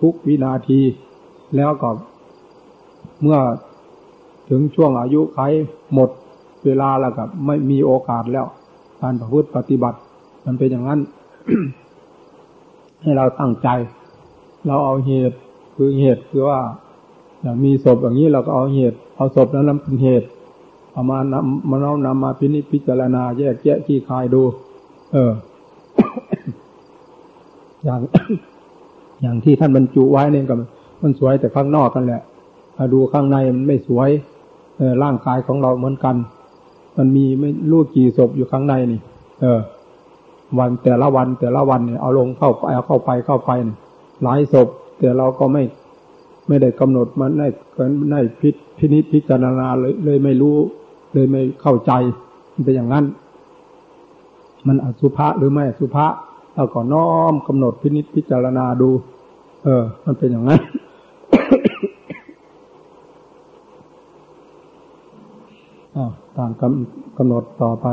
ทุกวินาที แล้วก็เมื่อถึงช่วงอายุไขหมดเวลาแล้วก็ไม่มีโอกาสแล้ว การประพฤติปฏิบัติ มันเป็นอย่างนั้น ให้เราตั้งใจ เราเอาเหตุ คือเหตุคือว่าอย่างมีศพอย่างนี้เราก็เอาเหตุ เอาศพนั้นนำเป็นเหตุเอามานำมาเรานำมาพินิจพิจารณาแยกแยะที่คายดู เออ อย่างอย่างที่ท่านบรรจุไว้เนี่ยก็มันสวยแต่ข้างนอกกันแหละถ้าดูข้างในมันไม่สวยเอร่างกายของเราเหมือนกัน มันมีไม่รู้กี่ศพอยู่ข้างในนี่ เออ วันแต่ละวันแต่ละวันเนี่ยเอาลงเข้าไปเอาเข้าไปเข้าไปเนี่ยหลายศพ แต่เราก็ไม่ไม่ได้กำหนดมันได้ได้พิพินิจพิจารณาเลยเลยไม่รู้ เลยไม่เข้าใจมันเป็นอย่างนั้น มันอสุภะหรือไม่อสุภะเราก็น้อมกำหนดพินิจพิจารณาดู เออ มันเป็นอย่างนั้นต่างกำหนดต่อไป